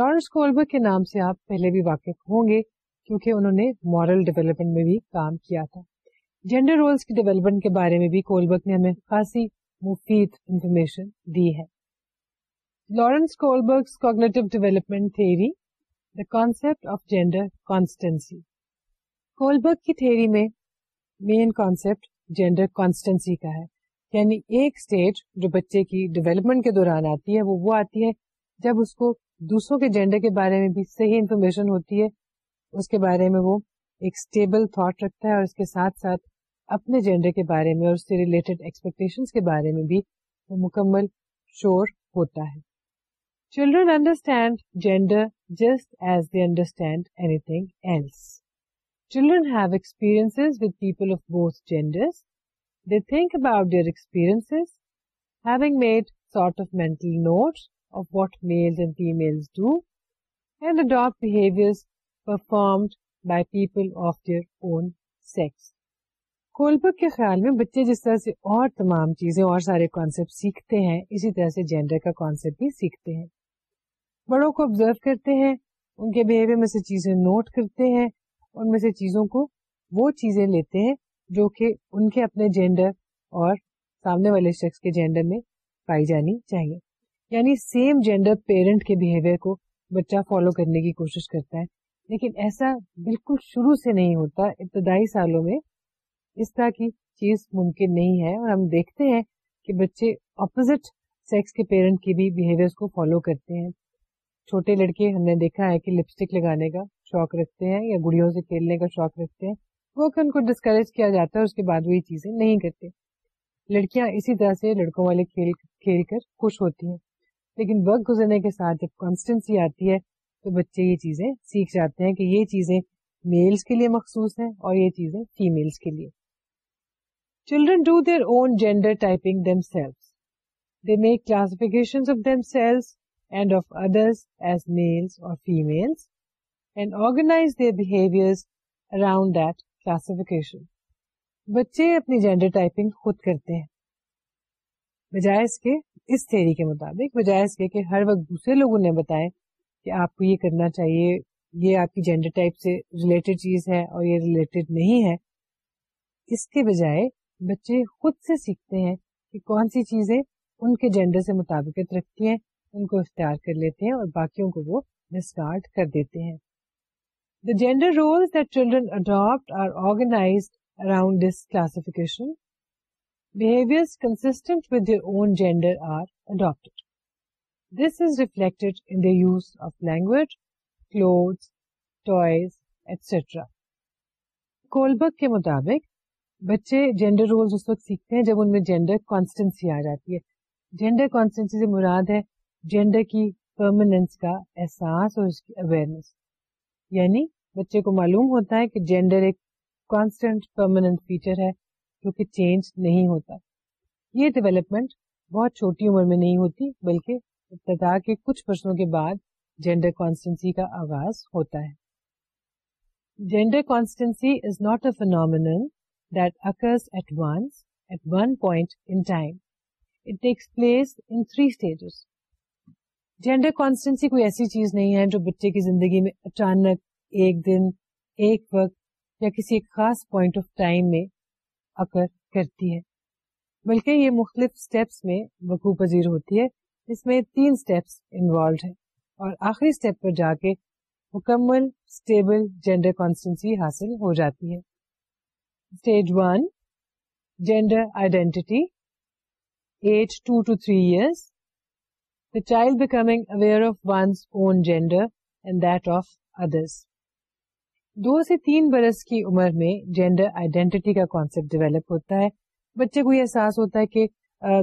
Lawrence Kohlberg کے نام سے آپ پہلے بھی واقف ہوں گے کیونکہ انہوں نے مورل ڈیولپمنٹ میں بھی کام کیا تھا جینڈر رولس کی ڈیولپمنٹ کے بارے میں بھی کولبرگ نے ہمیں خاصی مفید انفارمیشن دی ہے Lawrence cognitive development the concept of gender کی میں مین کانسیپٹ جینڈر کانسٹینسی کا ہے یعنی ایک اسٹیج جو بچے کی ڈیولپمنٹ کے دوران آتی ہے وہ وہ آتی ہے جب اس کو دوسروں کے جینڈر کے بارے میں بھی صحیح انفارمیشن ہوتی ہے اس کے بارے میں وہ اپنے جینڈر کے بارے میں اور مکمل of both genders think about their having made sort of mental note what male female by people of their own sex Kohlberg کے خیال میں بچے جس طرح سے اور تمام چیزیں اور سارے کانسیپٹ سیکھتے ہیں اسی طرح سے جینڈر کا کانسیپٹ بھی سیکھتے ہیں بڑوں کو آبزرو کرتے ہیں ان کے بہیویئر میں سے چیزیں نوٹ کرتے ہیں ان میں سے چیزوں کو وہ چیزیں لیتے ہیں جو کہ ان کے اپنے جینڈر اور سامنے والے شخص کے جینڈر میں پائی جانی چاہیے یعنی سیم جینڈر پیرنٹ کے بہیویئر کو بچہ فالو کرنے کی کوشش کرتا ہے لیکن ایسا بالکل شروع سے نہیں ہوتا ابتدائی سالوں میں اس طرح کی چیز ممکن نہیں ہے اور ہم دیکھتے ہیں کہ بچے اپوزٹ سیکس کے پیرنٹ بھی کو فالو کرتے ہیں چھوٹے لڑکے ہم نے دیکھا ہے کہ لپسٹک لگانے کا شوق رکھتے ہیں یا گڑیوں سے کھیلنے کا شوق رکھتے ہیں وہ کہ ان کو ڈسکریج کیا جاتا ہے اس کے بعد وہ یہ چیزیں نہیں کرتے لڑکیاں اسی طرح سے لڑکوں والے کھیل کھیل کر خوش ہوتی ہیں لیکن وقت گزرنے کے ساتھ جب کانسٹینسی آتی ہے تو بچے یہ چیزیں سیکھ جاتے ہیں کہ یہ چیزیں میلس کے لیے مخصوص ہیں اور یہ چیزیں فیمیلس کے لیے children do their own gender typing themselves they make classification of themselves and of others as males اور females and organize their behaviour around that classification بچے اپنی جینڈر ٹائپنگ خود کرتے ہیں بجائے اس کے اس تھیری کے مطابق بجائے اس کے کہ ہر وقت دوسرے لوگوں نے بتائے کہ آپ کو یہ کرنا چاہیے یہ آپ کی جینڈر ٹائپ سے ریلیٹڈ چیز ہے اور یہ ریلیٹڈ نہیں ہے اس کے بجائے بچے خود سے سیکھتے ہیں کہ کون سی چیزیں ان کے جینڈر سے مطابقت رکھتی ہیں ان کو اختیار کر لیتے ہیں اور باقیوں کو وہ ڈسکارڈ کر دیتے ہیں the gender role children adapt or organize around this constant with your own gender are adapted کے مطابق بچے جینڈ اس وقت سیکھتے ہیں جب ان میں جینڈر کانسٹنسی آ جاتی ہے جینڈر کانسٹنسی سے مراد ہے جینڈر کی پرماننس کا احساس اور اس کی اویئرنیس یعنی بچے کو معلوم ہوتا ہے کہ جینڈر ایک کانسٹنٹ پرماننٹ فیچر ہے جو کہ چینج نہیں ہوتا یہ ڈیولپمنٹ بہت چھوٹی عمر میں نہیں ہوتی بلکہ ابتدا کے کچھ برسوں کے بعد جینڈر کانسٹنسی کا آغاز ہوتا ہے جینڈر کانسٹنسی جینڈر کانسٹنسی کوئی ایسی چیز نہیں ہے جو بچے کی زندگی میں اچانک ایک دن ایک وقت یا کسی ایک خاص پوائنٹ آف ٹائم میں اکر کرتی ہے بلکہ یہ مختلف اسٹیپس میں وقوع پذیر ہوتی ہے اس میں تین اسٹیپس انوالوڈ ہیں اور آخری اسٹیپ پر جا کے مکمل اسٹیبل جینڈر کانسٹنسی حاصل ہو جاتی ہے stage one gender identity age two to three years the child becoming aware of one's own gender and that of others دو سے تین برس کی عمر میں جینڈر آئیڈینٹی کا کانسیپٹ ڈیولپ ہوتا ہے بچے کو یہ احساس ہوتا ہے کہ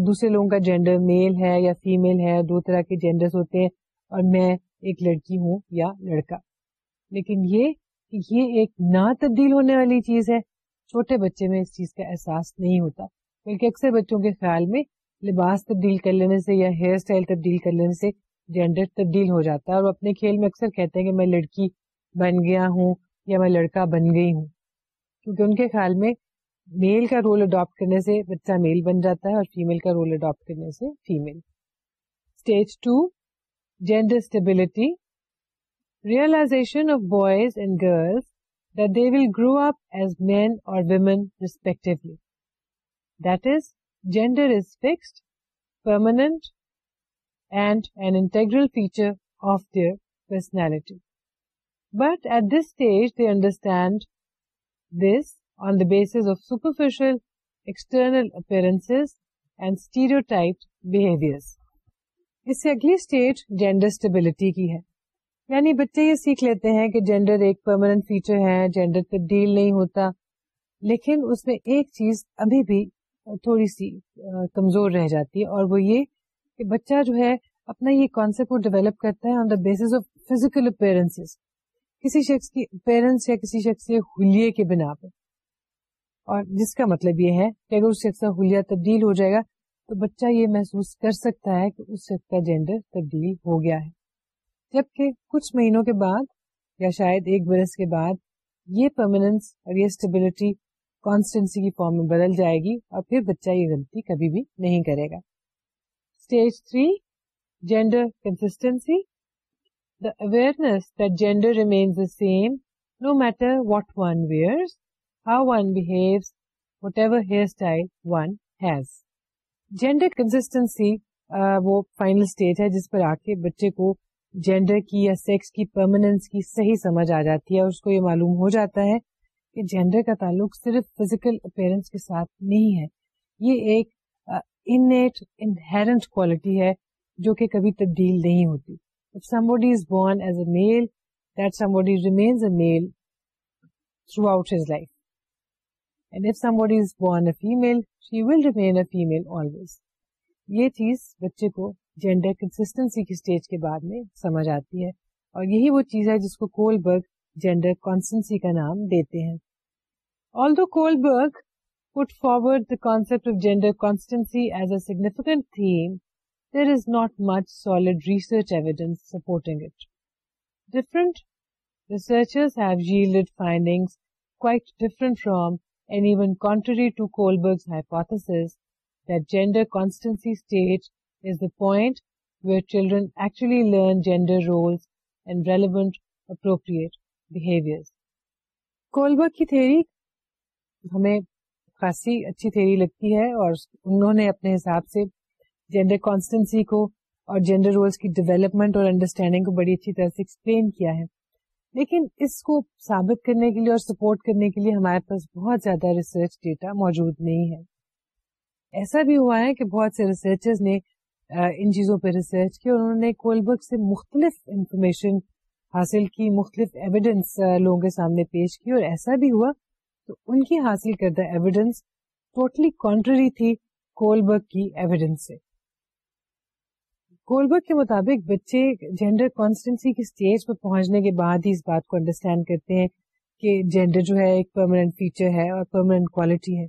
دوسرے لوگوں کا جینڈر میل ہے یا فیمیل ہے دو طرح کے جینڈر ہوتے ہیں اور میں ایک لڑکی ہوں یا لڑکا لیکن یہ کہ یہ ایک نہ تبدیل ہونے والی چیز ہے چھوٹے بچے میں اس چیز کا احساس نہیں ہوتا بلکہ اکثر بچوں کے خیال میں لباس تبدیل کر لینے سے یا ہیئر اسٹائل تبدیل کر لینے سے جینڈر تبدیل ہو جاتا ہے اور اپنے کھیل میں اکثر کہتے ہیں کہ میں لڑکی بن گیا ہوں یا میں لڑکا بن گئی ہوں کیونکہ ان کے خیال میں میل کا رول اڈاپٹ کرنے سے بچہ میل بن جاتا ہے اور فیمل کا رول اڈاپٹ کرنے سے female stage two gender stability realization of boys and girls will grow up as men اور women respectively that is gender is fixed permanent and an internal feature of their personality but at this stage they understand this on the basis of superficial external appearances and stereotyped behaviors. اس سے اگلی stage gender stability کی ہے یعنی بچے یہ سیکھ لیتے ہیں کہ جینڈر ایک پرماننٹ فیچر ہے جینڈر تبدیل نہیں ہوتا لیکن اس میں ایک چیز ابھی بھی تھوڑی سی کمزور رہ جاتی ہے اور وہ یہ کہ بچہ جو ہے اپنا یہ کانسیپٹ کو ڈیولپ کرتا ہے on the basis of physical appearance کسی شخص کی اپیرنس یا کسی شخص کے حلیے کے بنا پر اور جس کا مطلب یہ ہے کہ اگر اس شخص کا حلیہ تبدیل ہو جائے گا تو بچہ یہ محسوس کر سکتا ہے کہ اس شخص کا جینڈر تبدیل ہو گیا ہے جبکہ کچھ مہینوں کے بعد یا شاید ایک برس کے بعد یہ پرمانس اور یہ اسٹیبلٹی کانسٹینسی کی فارم میں بدل جائے گی اور پھر بچہ یہ غلطی کبھی بھی نہیں کرے گا stage three gender constancy the awareness that gender remains no matter what one wears how one behave whatever hairstyle one has gender constancy وہ فائنل اسٹیج ہے جس پر آ کے بچے کو جینڈر کی یا سیکس کی پرماننس کی صحیح سمجھ آ جاتی ہے اور اس کو یہ معلوم ہو جاتا ہے کہ جینڈر کا تعلق صرف فزیکل اپیرنس کے ساتھ نہیں ہے یہ ایک انیٹ انہرنٹ کوالٹی ہے جو کہ کبھی تبدیل نہیں ہوتی male that somebody remains a male throughout his life and if some would is born a female she will remain a female always یہ چیز بچے کو جینڈر کنسٹنسی کی اسٹیج کے بعد میں سمجھ آتی ہے اور یہی وہ چیز ہے جس کو کول برگ جینڈر کانسٹنسی کا نام دیتے ہیں although Kohlberg put forward the concept of gender constancy as a significant theme there is not much solid research evidence supporting it different researchers have yield finding quite different from an one country to Kohlberg hypothesis gender constancy is the point where children actually learn gender roles and relevant appropriate behaviour Kohlberg کی theory ہمیں خاصی اچھی theory لگتی ہے اور انہوں نے اپنے حساب سے جینڈر کانسٹینسی کو اور جینڈر رولس کی ڈیولپمنٹ اور انڈرسٹینڈنگ کو بڑی اچھی طرح سے ایکسپلین کیا ہے لیکن اس کو ثابت کرنے کے لیے اور سپورٹ کرنے کے لیے ہمارے پاس بہت زیادہ ریسرچ ڈیٹا موجود نہیں ہے ایسا بھی ہوا ہے کہ بہت سے ریسرچر نے ان چیزوں پہ ریسرچ کی اور انہوں نے کولبرگ سے مختلف انفارمیشن حاصل کی مختلف ایویڈینس لوگوں کے سامنے پیش کی اور ایسا بھی ہوا تو ان کی حاصل کردہ ایویڈینس ٹوٹلی کانٹری تھی کولبرگ کی ایویڈینس سے گولبرگ کے مطابق بچے جینڈر کانسٹنسی کی اسٹیج پر پہنچنے کے بعد ہی اس بات کو انڈرسٹینڈ کرتے ہیں کہ جینڈر جو ہے ایک پرماننٹ فیچر ہے اور پرماننٹ کوالٹی ہے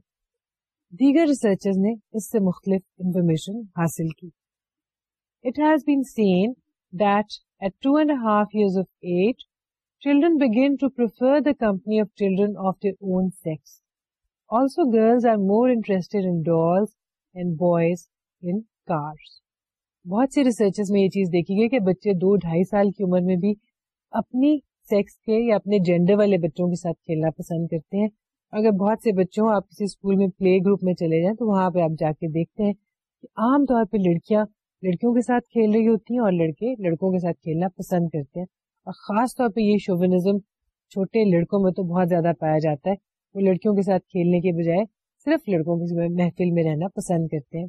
دیگر ریسرچر نے اس سے مختلف انفارمیشن حاصل کی it has been seen at two and half year of eight of children of their own sex also girls are more interest boys in cars بہت سی ریسرچز میں یہ چیز دیکھی گئی کہ بچے دو ڈھائی سال کی عمر میں بھی اپنی سیکس کے یا اپنے جینڈر والے بچوں کے ساتھ کھیلنا پسند کرتے ہیں اگر بہت سے بچوں آپ کسی اسکول میں پلے گروپ میں چلے جائیں تو وہاں پہ آپ جا کے دیکھتے ہیں کہ عام طور پہ لڑکیاں لڑکیوں کے ساتھ کھیل رہی ہوتی ہیں اور لڑکے لڑکوں کے ساتھ کھیلنا پسند کرتے ہیں اور خاص طور پہ یہ شوونزم چھوٹے لڑکوں میں تو بہت زیادہ پایا جاتا ہے وہ لڑکیوں کے ساتھ کھیلنے کے بجائے صرف لڑکوں کے محفل میں رہنا پسند کرتے ہیں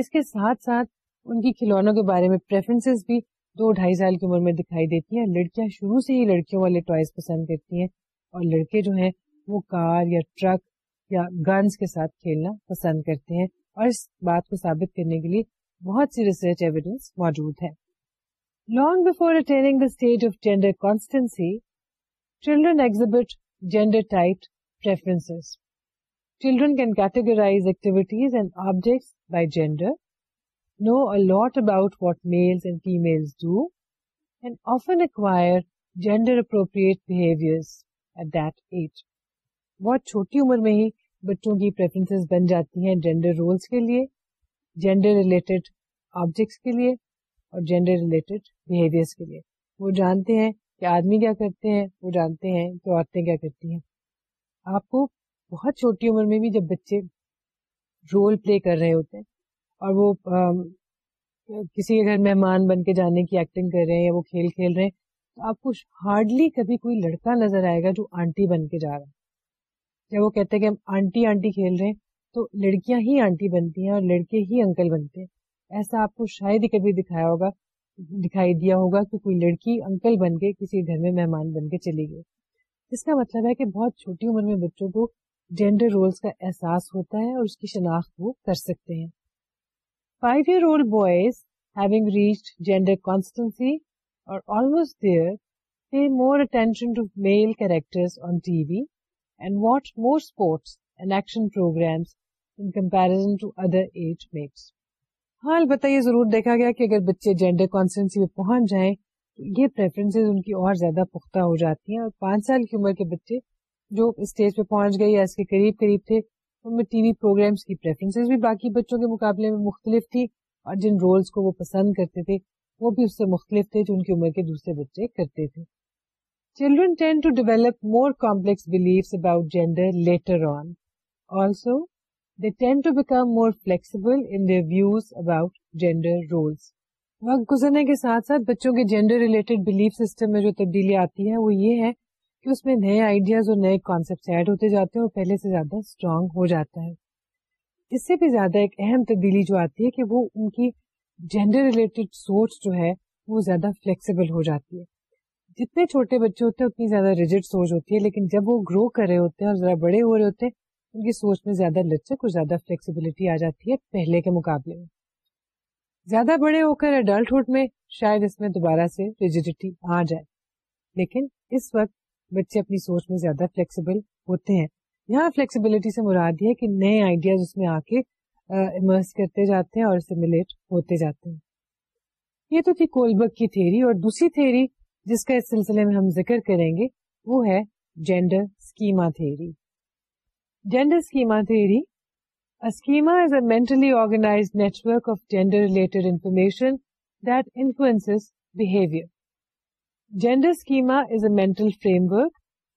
اس کے ساتھ ساتھ ان کی کھلونوں کے بارے میں بھی دو ڈھائی سال کی عمر میں دکھائی دیتی ہیں لڑکیاں شروع سے ہی لڑکیوں والے ٹوائز پسند کرتی ہیں اور لڑکے جو ہیں وہ کار یا ٹرک یا گنس کے ساتھ کھیلنا پسند کرتے ہیں اور اس بات کو ثابت کرنے کے لیے بہت سی ریسرچ ایویڈینس موجود ہے long before the stage of gender children exhibit gender preference children can categorize activities and objects by gender know a lot about what males and and females do often acquire gender appropriate behaviors at that age. بہت چھوٹی عمر میں ہی بچوں کی gender roles کے لیے gender related objects کے لیے اور جینڈر ریلیٹڈ کے لیے وہ جانتے ہیں کہ آدمی کیا کرتے ہیں وہ جانتے ہیں کہ عورتیں کیا کرتی ہیں آپ کو بہت چھوٹی عمر میں بھی جب بچے رول پلے کر رہے ہوتے ہیں اور وہ کسی گھر مہمان بن کے جانے کی ایکٹنگ کر رہے ہیں یا وہ کھیل کھیل رہے ہیں تو آپ کو ہارڈلی کبھی کوئی لڑکا نظر آئے گا جو آنٹی بن کے جا رہا ہے جب وہ کہتے ہیں کہ ہم آنٹی کھیل رہے ہیں تو لڑکیاں ہی آنٹی بنتی ہیں اور لڑکے ہی انکل بنتے ہیں ایسا آپ کو شاید ہی کبھی دکھایا ہوگا دکھائی دیا ہوگا کہ کوئی لڑکی انکل بن کے کسی گھر میں مہمان بن کے چلی گئی اس کا مطلب ہے کہ بہت چھوٹی عمر میں بچوں کو جینڈر رولس کا احساس ہوتا ہے اور اس کی شناخت وہ کر سکتے ہیں یہ ضرور دیکھا گیا کہ اگر بچے جینڈر کانسٹنسی میں پہنچ جائیں تو یہ پریفرنسز ان کی اور زیادہ پختہ ہو جاتی ہیں اور پانچ سال کی عمر کے بچے جو اسٹیج پہ پہنچ گئے یا اس کے قریب قریب تھے ان میں ٹی وی پروگرامس کی پریفرنس بھی باقی بچوں کے مقابلے میں مختلف تھی اور جن رولس کو وہ پسند کرتے تھے وہ بھی اس سے مختلف تھے جو ان کی عمر کے دوسرے بچے کرتے تھے children tend to develop more complex belief about gender later on also they tend to become more flexible in their views about gender roles وقت گزرنے کے ساتھ ساتھ بچوں کے جینڈر ریلیٹڈ بلیف سسٹم میں جو تبدیلی آتی ہے وہ یہ ہے کہ اس میں نئے آئیڈیاز اور نئے کانسیپٹ ایڈ ہوتے جاتے ہیں اور پہلے سے زیادہ اسٹرانگ ہو جاتا ہے اس سے بھی زیادہ ایک اہم تبدیلی جو آتی ہے کہ وہ ان کی جینڈر ریلیٹڈ سوچ جو ہے وہ زیادہ فلیکسیبل ہو جاتی ہے جتنے چھوٹے بچے ہوتے ہیں اتنی زیادہ ریجڈ سوچ ہوتی ہے لیکن جب وہ گرو کر رہے ہوتے ہیں اور ذرا بڑے ہو رہے ہوتے ہیں ان کی سوچ میں زیادہ لچک اور زیادہ فلیکسیبلٹی آ جاتی ہے پہلے کے مقابلے میں زیادہ بڑے ہو کر ایڈلٹہڈ میں شاید اس میں دوبارہ سے ریجڈیٹی آ جائے لیکن اس وقت بچے اپنی سوچ میں زیادہ فلیکسیبل ہوتے ہیں یہاں فلیکسیبلٹی سے مراد یہ ہے کہ نئے آئیڈیاز اس میں آ کے امرس کرتے جاتے ہیں اور ہوتے جاتے ہیں یہ تو تھی کولبک کی تھیری اور دوسری تھیری جس کا اس سلسلے میں ہم ذکر کریں گے وہ ہے gender schema theory gender schema theory schema is a mentally organize network of gender related information that influence behaviour gender schemas a mental framework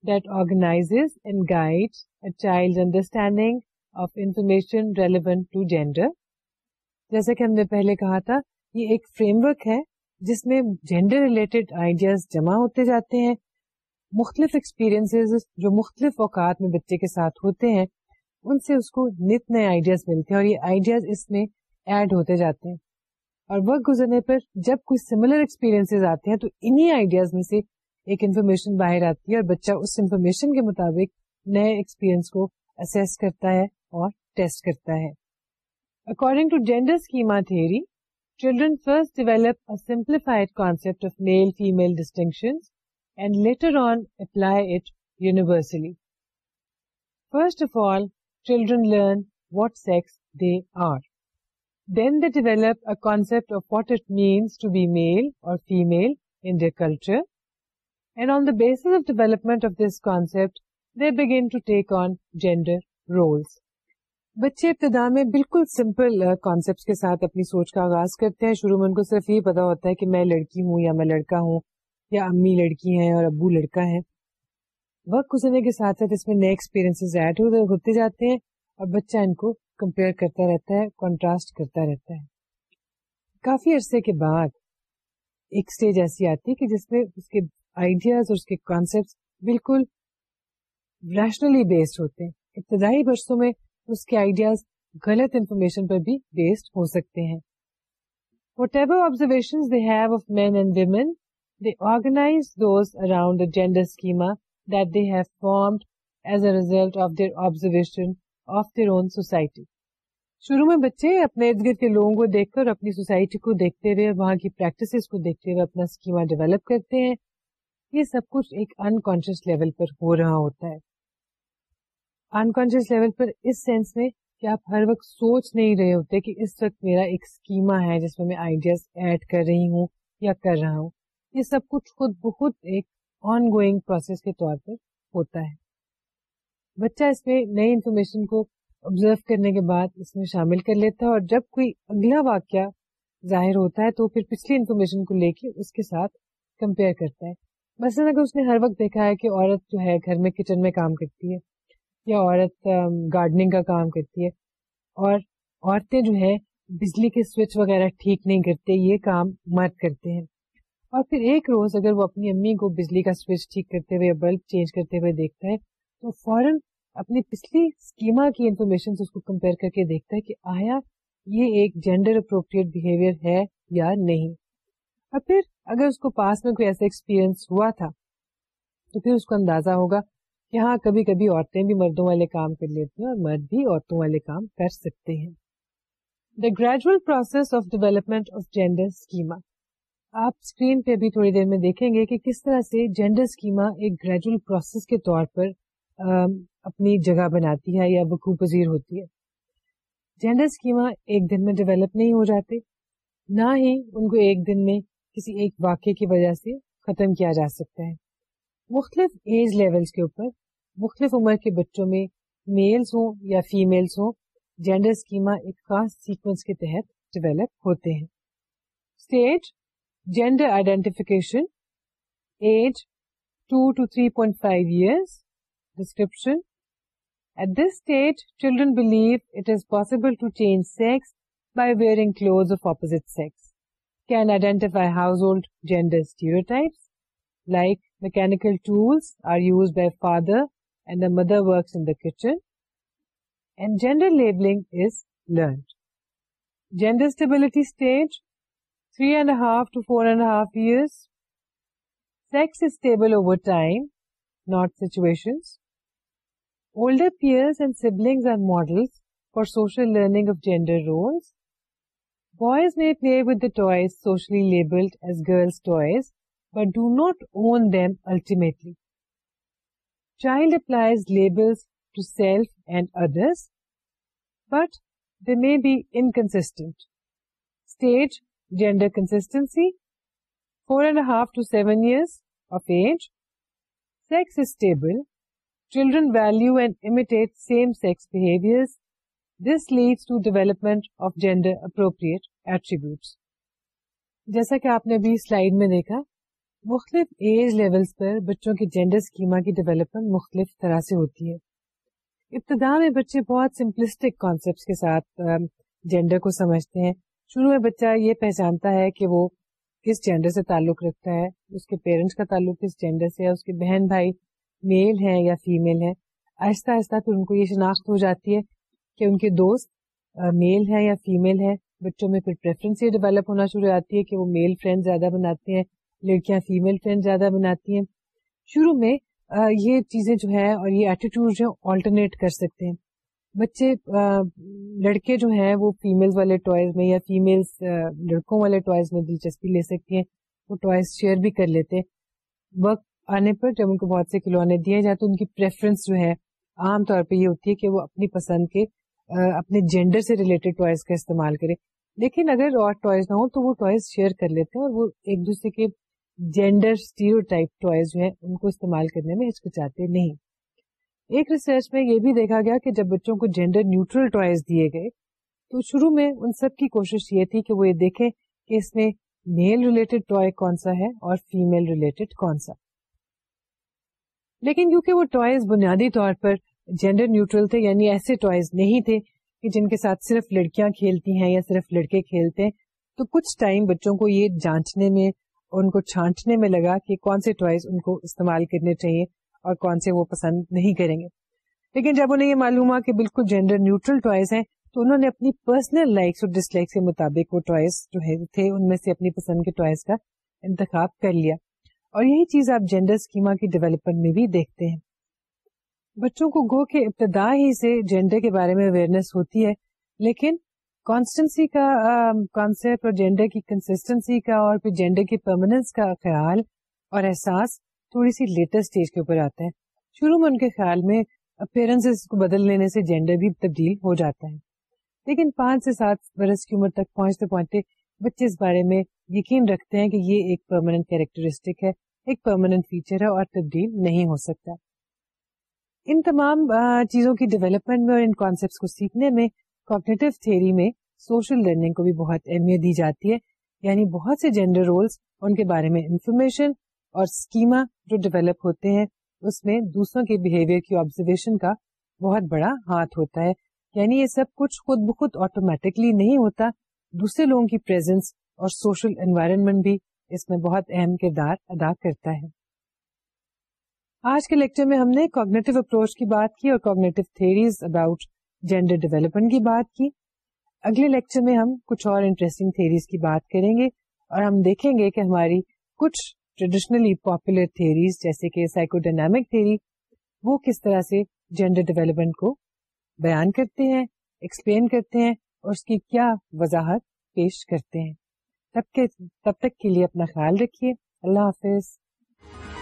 that organize and guide a child understanding of information relevant جیسا کہ ہم نے پہلے کہا تھا یہ ایک frame work ہے جس میں جینڈر ریلیٹڈ آئیڈیاز جمع ہوتے جاتے ہیں مختلف ایکسپیرئنس جو مختلف اوقات میں بچے کے ساتھ ہوتے ہیں ان سے اس کو نت نئے آئیڈیاز ملتے ہیں اور یہ آئیڈیاز اس میں ایڈ ہوتے جاتے ہیں اور وقت گزرنے پر جب کوئی سملر ایکسپیرینس آتے ہیں تو انہیں آئیڈیاز میں سے ایک انفارمیشن باہر آتی ہے اور بچہ اس انفارمیشن کے مطابق نئے ایکسپیرینس کو کرتا کرتا ہے ہے اور test according to gender schema theory children first develop simplified concept of male female distinction and later on apply it universally first of all children learn what sex they are then they develop a concept of what it means to be male or female in their culture and on the basis of development of this concept they begin to take on gender roles بچے ابتدا میں بالکل simple concept uh, کے ساتھ اپنی سوچ کا آغاز کرتے ہیں شروع میں ان کو صرف یہ پتا ہوتا ہے کہ میں لڑکی ہوں یا میں لڑکا ہوں یا امی لڑکی ہیں اور ابو لڑکا ہے وقت گزرنے کے ساتھ ساتھ اس میں نئے ایکسپیرینس ایڈ ہوتے جاتے ہیں اور بچہ ان کو کمپیئر کرتا رہتا ہے کانٹراسٹ کرتا رہتا ہے کافی عرصے کے بعد ایک اسٹیج ایسی آتی ہے کہ جس میں اس کے آئیڈیاز اور اس کے کانسیپٹ بالکل ریشنلی بیسڈ ہوتے ہیں ابتدائی برسوں میں اس کے آئیڈیاز غلط انفارمیشن پر بھی بیسڈ ہو سکتے ہیں whatever observation they have of men and women they organize those around the gender schema that they have formed as a result of their observation of their own society شروع میں بچے اپنے ارد گرد کے لوگوں کو دیکھ کر اپنی سوسائٹی کو دیکھتے ہوئے وہاں کی پریکٹسز کو دیکھتے ہوئے اپنا اسکیما ڈیولپ کرتے ہیں یہ سب کچھ ایک انکانشیس لیول پر ہو رہا ہوتا ہے انکانشیس لیول پر اس سینس میں کہ آپ ہر وقت سوچ نہیں رہے ہوتے کہ اس وقت میرا ایک اسکیما ہے جس میں میں آئیڈیاز ایڈ کر رہی ہوں یا کر رہا ہوں یہ سب کچھ خود بخود ایک آن گوئنگ پروسیس کے طور پر ہوتا ہے بچہ اس میں نئی انفارمیشن کو آبزرو کرنے کے بعد اس میں شامل کر لیتا ہے اور جب کوئی اگلا واقعہ ظاہر ہوتا ہے تو پھر پچھلی انفارمیشن کو لے کے اس کے ساتھ کمپیئر کرتا ہے مثلاً اگر اس نے ہر وقت دیکھا ہے کہ عورت جو ہے گھر میں کچن میں کام کرتی ہے یا عورت گارڈننگ کا کام کرتی ہے اور عورتیں جو ہے بجلی کے سوئچ وغیرہ ٹھیک نہیں کرتے یہ کام مرد کرتے ہیں اور پھر ایک روز اگر وہ اپنی امی کو بجلی کا سوئچ ٹھیک کرتے ہوئے یا بلب چینج کرتے ہوئے دیکھتا ہے تو فوراً اپنی پچھلی اسکیما کی انفارمیشن اس کو کمپیئر کر کے دیکھتا ہے کہ آیا یہ ایک جینڈر اپروپریٹ بہیویئر ہے یا نہیں اور پھر پھر اگر اس اس کو کو پاس میں کوئی ایسا ایکسپیرئنس ہوا تھا تو اندازہ ہوگا کہ ہاں کبھی کبھی عورتیں بھی مردوں والے کام کر لیتی ہیں اور مرد بھی عورتوں والے کام کر سکتے ہیں the gradual process of development of gender schema آپ اسکرین پہ تھوڑی دیر میں دیکھیں گے کہ کس طرح سے جینڈر اسکیما ایک گریجل پروسیس کے طور پر اپنی جگہ بناتی ہے یا بخو پذیر ہوتی ہے جینڈر اسکیما ایک دن میں ڈیولپ نہیں ہو جاتے نہ ہی ان کو ایک دن میں کسی ایک واقعے کی وجہ سے ختم کیا جا سکتا ہے مختلف ایج لیولز کے اوپر مختلف عمر کے بچوں میں میلز ہوں یا فیمیلز ہوں جینڈر اسکیما ایک خاص سیکوینس کے تحت ڈیولپ ہوتے ہیں stage gender identification age two to three point five years description. At this stage, children believe it is possible to change sex by wearing clothes of opposite sex, can identify household gender stereotypes, like mechanical tools are used by father and the mother works in the kitchen, and gender labeling is learned. Gender stability stage, 3.5 to 4.5 years. Sex is stable over time, not situations. Older peers and siblings are models for social learning of gender roles. Boys may play with the toys socially labeled as girls' toys, but do not own them ultimately. Child applies labels to self and others, but they may be inconsistent. Stage, gender consistency, 4.5 to 7 years of age. Sex is stable. children value and imitate same-sex behaviors. This leads to development of gender-appropriate attributes. جیسا کہ آپ نے ابھی slide میں دیکھا مختلف age levels پر بچوں کی جینڈر اسکیما کی ڈیولپمنٹ مختلف طرح سے ہوتی ہے ابتدا میں بچے بہت سمپلسٹک کانسیپٹس کے ساتھ جینڈر کو سمجھتے ہیں شروع میں بچہ یہ پہچانتا ہے کہ وہ کس جینڈر سے تعلق رکھتا ہے اس کے پیرنٹس کا تعلق کس جینڈر سے ہے اس کے بہن بھائی میل ہیں یا فیمیل ہیں آہستہ آہستہ پھر ان کو یہ شناخت ہو جاتی ہے کہ ان کے دوست میل ہیں یا فیمیل ہیں بچوں میں پھر پریفرنس یہ ڈیولپ ہونا شروع ہو جاتی ہے کہ وہ میل فرینڈ زیادہ بناتے ہیں لڑکیاں فیمیل فرینڈ زیادہ بناتی ہیں شروع میں یہ چیزیں جو ہیں اور یہ ایٹیٹیوڈ جو ہیں آلٹرنیٹ کر سکتے ہیں بچے لڑکے جو ہیں وہ فیمیل والے ٹوائز میں یا فیمیلس لڑکوں والے ٹوائز میں دلچسپی لے سکتی ہیں وہ ٹوائز شیئر بھی کر لیتے ہیں آنے پر جب ان کو بہت سے کھلونے دیے جائیں تو ان کی پریفرنس جو ہے عام طور پہ یہ ہوتی ہے کہ وہ اپنی پسند کے اپنے جینڈر سے ریلیٹڈ ٹوائز کا استعمال کرے لیکن اگر اور ٹوائز نہ ہو تو وہ ٹوائز شیئر کر لیتے ہیں اور وہ ایک دوسرے کے جینڈر ٹائپ ٹوائز جو ہے ان کو استعمال کرنے میں ہچکچاتے نہیں ایک ریسرچ میں یہ بھی دیکھا گیا کہ جب بچوں کو جینڈر نیوٹرل ٹوائز دیے گئے تو شروع میں ان سب کی کوشش یہ تھی کہ وہ یہ دیکھیں کہ اس میں میل ریلیٹڈ ٹوائز کون سا ہے اور فیمل ریلیٹڈ کون سا لیکن کیونکہ وہ ٹوائز بنیادی طور پر جینڈر نیوٹرل تھے یعنی ایسے ٹوائز نہیں تھے کہ جن کے ساتھ صرف لڑکیاں کھیلتی ہیں یا صرف لڑکے کھیلتے تو کچھ ٹائم بچوں کو یہ جانچنے میں اور ان کو چھانٹنے میں لگا کہ کون سے ٹوائز ان کو استعمال کرنے چاہیے اور کون سے وہ پسند نہیں کریں گے لیکن جب انہیں یہ معلوم ہوا کہ بالکل جینڈر نیوٹرل ٹوائز ہیں تو انہوں نے اپنی پرسنل لائکس اور ڈس لائکس کے مطابق وہ ٹوائز جو ہے تھے ان میں سے اپنی پسند کے ٹوائز کا انتخاب کر لیا اور یہی چیز آپ جینڈر اسکیما کی ڈیولپمنٹ میں بھی دیکھتے ہیں بچوں کو گو کے ابتدا ہی سے جینڈر کے بارے میں اویئرنیس ہوتی ہے لیکن کانسٹنسی کا کانسیپٹ اور جینڈر کی کنسٹنسی کا اور پھر جینڈر کی پرماننس کا خیال اور احساس تھوڑی سی لیٹر اسٹیج کے اوپر آتا ہے شروع میں ان کے خیال میں اپیرنس کو بدل لینے سے جینڈر بھی تبدیل ہو جاتا ہے لیکن پانچ سے سات برس کی عمر تک پہنچتے پہنچتے بچے اس بارے میں یقین رکھتے ہیں کہ یہ ایک پرماننٹ کیریکٹرسٹک ہے ایک پرماننٹ فیچر ہے اور تبدیل نہیں ہو سکتا ان تمام چیزوں کی ڈیولپمنٹ میں اور ان کو سیکھنے میں تھیری میں سوشل لرننگ کو بھی بہت اہمیت دی جاتی ہے یعنی بہت سے جینڈر رولس ان کے بارے میں انفارمیشن اور اسکیما جو ڈیولپ ہوتے ہیں اس میں دوسروں کے بہیویئر کی آبزرویشن کا بہت بڑا ہاتھ ہوتا ہے یعنی یہ سب کچھ خود بخود آٹومیٹکلی نہیں ہوتا دوسرے لوگوں کی پرزینس اور سوشل انوائرمنٹ بھی اس میں بہت اہم کردار ادا کرتا ہے آج کے لیکچر میں ہم نے کوگنیٹو اپروچ کی بات کی اور cognitive theories about gender development کی بات کی اگلے لیکچر میں ہم کچھ اور انٹرسٹنگ تھیریز کی بات کریں گے اور ہم دیکھیں گے کہ ہماری کچھ ٹریڈیشنلی پاپولر تھیریز جیسے کہ سائیکو ڈائنامک تھیری وہ کس طرح سے جینڈر ڈیولپمنٹ کو بیان کرتے ہیں ایکسپلین کرتے ہیں اور اس کی کیا وضاحت پیش کرتے ہیں تب تک کے لیے اپنا خیال رکھیے اللہ حافظ